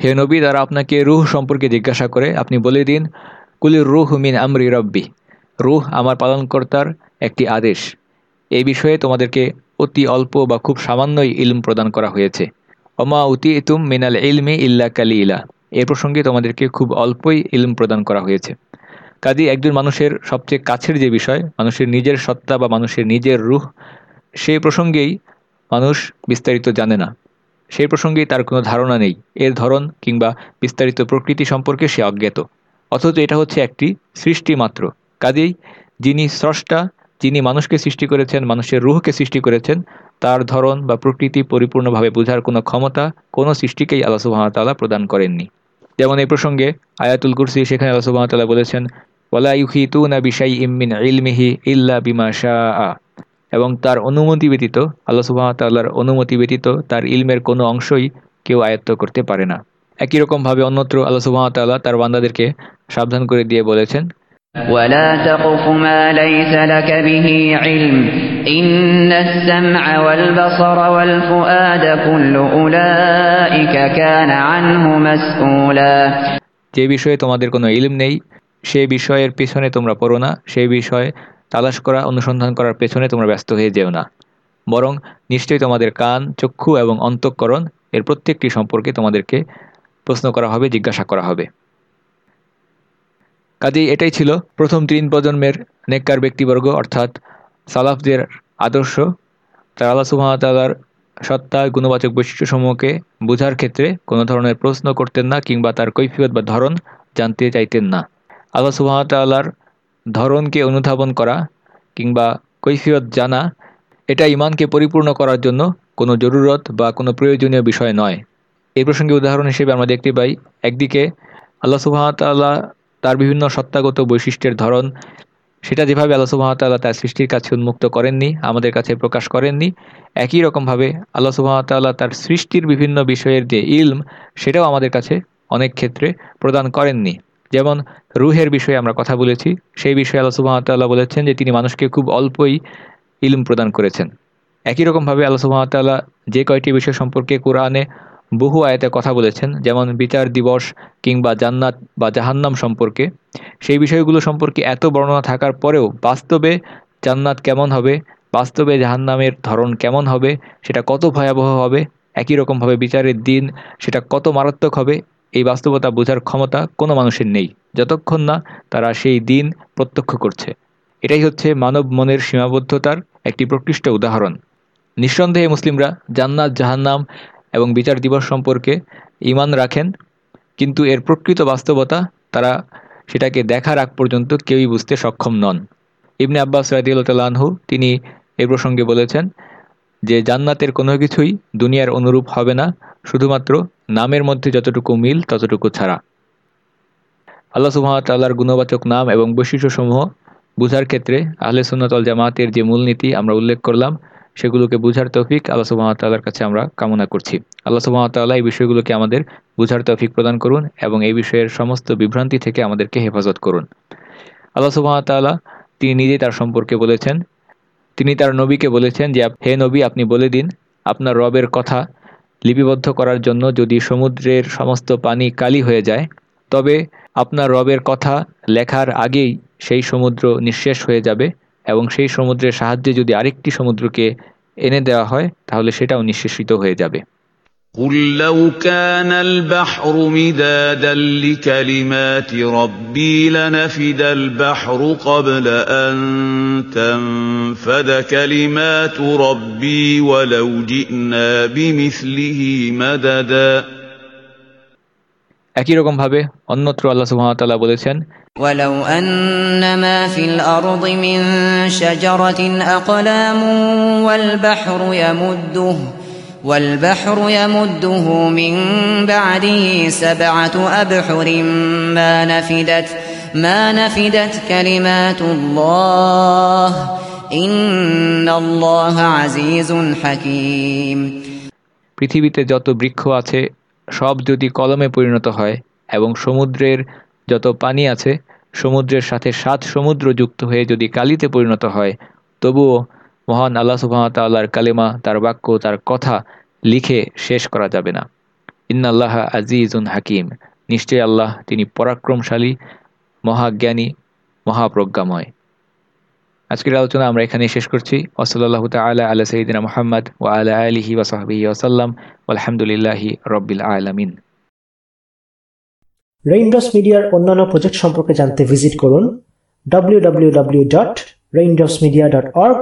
হে নবী তারা আপনাকে রুহ সম্পর্কে জিজ্ঞাসা করে আপনি বলে দিন কুলির রুহ মিন আমরি রব্বি রুহ আমার পালনকর্তার একটি আদেশ এই বিষয়ে তোমাদেরকে অতি অল্প বা খুব সামান্যই ইলম প্রদান করা হয়েছে অমা উতি ইতুম মিনাল ইলমি ইল্লা কালি ইলা এ প্রসঙ্গে তোমাদেরকে খুব অল্পই ইলম প্রদান করা হয়েছে কাজী একজন মানুষের সবচেয়ে কাছের যে বিষয়, মানুষের নিজের সত্তা বা মানুষের নিজের রুহ, সেই প্রসঙ্গেই মানুষ বিস্তারিত জানে না। সেই প্রসঙ্গেই তার কোনো ধারণা নেই। এর ধরন কিংবা বিস্তারিত প্রকৃতি সম্পর্কে সে অজ্ঞাত। অথচ এটা হচ্ছে একটি সৃষ্টি মাত্র। কাজেই যিনি স্রষ্টা, যিনি মানুষকে সৃষ্টি করেছেন, মানুষের রুহকে সৃষ্টি করেছেন, তার ধরন বা প্রকৃতি পরিপূর্ণভাবে বোঝার কোনো ক্ষমতা কোনো সৃষ্টিকেই আল্লাহ প্রদান করেননি। যেমন এই প্রসঙ্গে আয়াতুল কুরসি সেখানে আল্লাহ বলেছেন ওয়ালা ইউহিতু না বিশাই ইমিন ইলমিহি ইল্লা বিমা শাহ এবং তার অনুমতি ব্যতীত আল্লাহ সুবাহতাল্লাহর অনুমতি ব্যতীত তার ইলমের কোনো অংশই কেউ আয়ত্ত করতে পারে না একই রকমভাবে অন্যত্র আল্লাহ সুবাহতাল্লাহ তার বান্দাদেরকে সাবধান করে দিয়ে বলেছেন ولا تقف ما ليس لك به علم إن السمع والبصر والفؤاد كل أولئك كان عنه مسؤولا যে বিষয়ে তোমাদের কোনো ইলম নেই সেই বিষয়ের পিছনে তোমরা পড়ো না সেই বিষয়ে তালাশ করা, অনুসন্ধান করার পেছনে তোমরা ব্যস্ত হয়ে যেও না। বরং নিশ্চয়ই তোমাদের কান, চক্ষু এবং অন্তঃকরণ এর প্রত্যেকটি সম্পর্কে তোমাদেরকে প্রশ্ন করা হবে, জিজ্ঞাসা করা হবে। কাজেই এটাই ছিল প্রথম তিন প্রজন্মের নেককার ব্যক্তিবর্গ, অর্থাৎ সালাফদের আদর্শ। তারা আল্লাহ সুহামতাল্লার সত্তা, গুণবাচক বৈশিষ্ট্যসমূহকে বোঝার ক্ষেত্রে কোনো ধরনের প্রশ্ন করতেন না কিংবা তার কৈফিয়ত বা ধরন জানতে চাইতেন না। আল্লাহ সুহামতাল্লার ধরনকে অনুধাবন করা কিংবা কৈফিয়ত জানা, এটা ইমানকে পরিপূর্ণ করার জন্য কোনো জরুরত বা কোনো প্রয়োজনীয় বিষয় নয়। এই প্রসঙ্গে উদাহরণ হিসেবে আমরা দেখতে পাই, একদিকে আল্লাহ সুবাহতাল্লাহ তার বিভিন্ন সত্তাগত বৈশিষ্ট্যের ধরন, সেটা যেভাবে আল্লাহ সুবাহতাল্লাহ তার সৃষ্টির কাছে উন্মুক্ত করেননি, আমাদের কাছে প্রকাশ করেননি, একই রকমভাবে আল্লাহ সুবাহতাল্লাহ তার সৃষ্টির বিভিন্ন বিষয়ের যে ইলম, সেটাও আমাদের কাছে অনেক ক্ষেত্রে প্রদান করেননি। যেমন রুহের বিষয়ে আমরা কথা বলেছি, সেই বিষয়ে আল্লাহ সুবাহতাল্লাহ বলেছেন যে তিনি মানুষকে খুব অল্পই ইলম প্রদান করেছেন। একই রকমভাবে আল্লাহ সুবাহতাল্লাহ যে কয়টি বিষয় সম্পর্কে কোরআনে বহু আয়াতে কথা বলেছেন, যেমন বিচার দিবস কিংবা জান্নাত বা জাহান্নাম সম্পর্কে। সেই বিষয়গুলো সম্পর্কে এত বর্ণনা থাকার পরেও বাস্তবে জান্নাত কেমন হবে, বাস্তবে জাহান্নামের ধরন কেমন হবে, সেটা কত ভয়াবহ হবে, একই রকমভাবে বিচারের দিন সেটা কত মারাত্মক হবে এই বাস্তবতা বোঝার ক্ষমতা কোনো মানুষের নেই, যতক্ষণ না তারা সেই দিন প্রত্যক্ষ করছে। এটাই হচ্ছে মানব মনের সীমাবদ্ধতার একটি প্রকৃষ্ট উদাহরণ। নিঃসন্দেহে মুসলিমরা জান্নাত, জাহান্নাম এবং বিচার দিবস সম্পর্কে ইমান রাখেন, কিন্তু এর প্রকৃত বাস্তবতা তারা সেটাকে দেখার আগ পর্যন্ত কেউই বুঝতে সক্ষম নন। ইবনে আব্বাস রাদিউল্লাহু তিনি এ প্রসঙ্গে বলেছেন যে, জান্নাতের কোনো কিছুই দুনিয়ার অনুরূপ হবে না, শুধুমাত্র নামের মধ্যে যতটুকু মিল, ততটুকু ছাড়া। আল্লাহ সুহামতাল্লাহর গুণবাচক নাম এবং বৈশিষ্ট্যসমূহ বুঝার ক্ষেত্রে আহলে সুন্নতল জামাতের যে মূলনীতি আমরা উল্লেখ করলাম, সেগুলোকে বুঝার তৌফিক আল্লাহ সুবাহতাল্লাহর কাছে আমরা কামনা করছি। আল্লাহ সুবাহতাল্লাহ এই বিষয়গুলোকে আমাদের বুঝার তৌফিক প্রদান করুন এবং এই বিষয়ের সমস্ত বিভ্রান্তি থেকে আমাদেরকে হেফাজত করুন। আল্লাহ সুবাহতাল্লাহ তিনি নিজেই তার সম্পর্কে বলেছেন। তিনি তার নবীকে বলেছেন যে, হে নবী, আপনি বলে দিন, আপনার রবের কথা লিপিবদ্ধ করার জন্য যদি সমুদ্রের সমস্ত পানি কালি হয়ে যায়, তবে আপনার রবের কথা লেখার আগেই সেই সমুদ্র নিঃশেষ হয়ে যাবে এবং সেই সমুদ্রের সাহায্যে যদি আরেকটি সমুদ্রকে এনে দেওয়া হয়, তাহলে সেটাও নিঃশেষিত হয়ে যাবে। قل لو كان البحر مدادا لكلمات ربي لنفد البحر قبل أن تنفد كلمات ربي ولو جئنا بمثله مددا একই রকম ভাবে অন্যত্র আল্লাহ সুবহানাহু বলেছেন ولو أن ما في الأرض من شجرة أقلام والبحر يمده والبحر يمده من بعده سبعة أبحر ما نفدت ما نفدت كلمات الله إن الله عزيز حكيم পৃথিবীতে যত বৃক্ষ আছে সব যদি কলমে পরিণত হয় এবং সমুদ্রের যত পানি আছে সমুদ্রের সাথে সাত সমুদ্র যুক্ত হয়ে যদি কালিতে পরিণত হয় তবুও মহান আল্লাহ সুবাহতাল্লাহর কালেমা, তার বাক্য, তার কথা লিখে শেষ করা যাবে না। ইন্নাল্লাহ আজিজুন হাকিম। নিশ্চয় আল্লাহ তিনি পরাক্রমশালী, মহাজ্ঞানী, মহাপ্রজ্ঞাময়। আজকের আলোচনা আমরা এখানে শেষ করছি। ওসলাল্লাহ তালা আল্লাহ সঈদিনা মোহাম্মদ ও আলা আলিহি ওসাহবিহি ওসাল্লাম আলহামদুলিল্লাহি রব্বিল আলমিন। রেইনড্রপস মিডিয়ার অন্যান্য প্রজেক্ট সম্পর্কে জানতে ভিজিট করুন www.raindropsmedia.org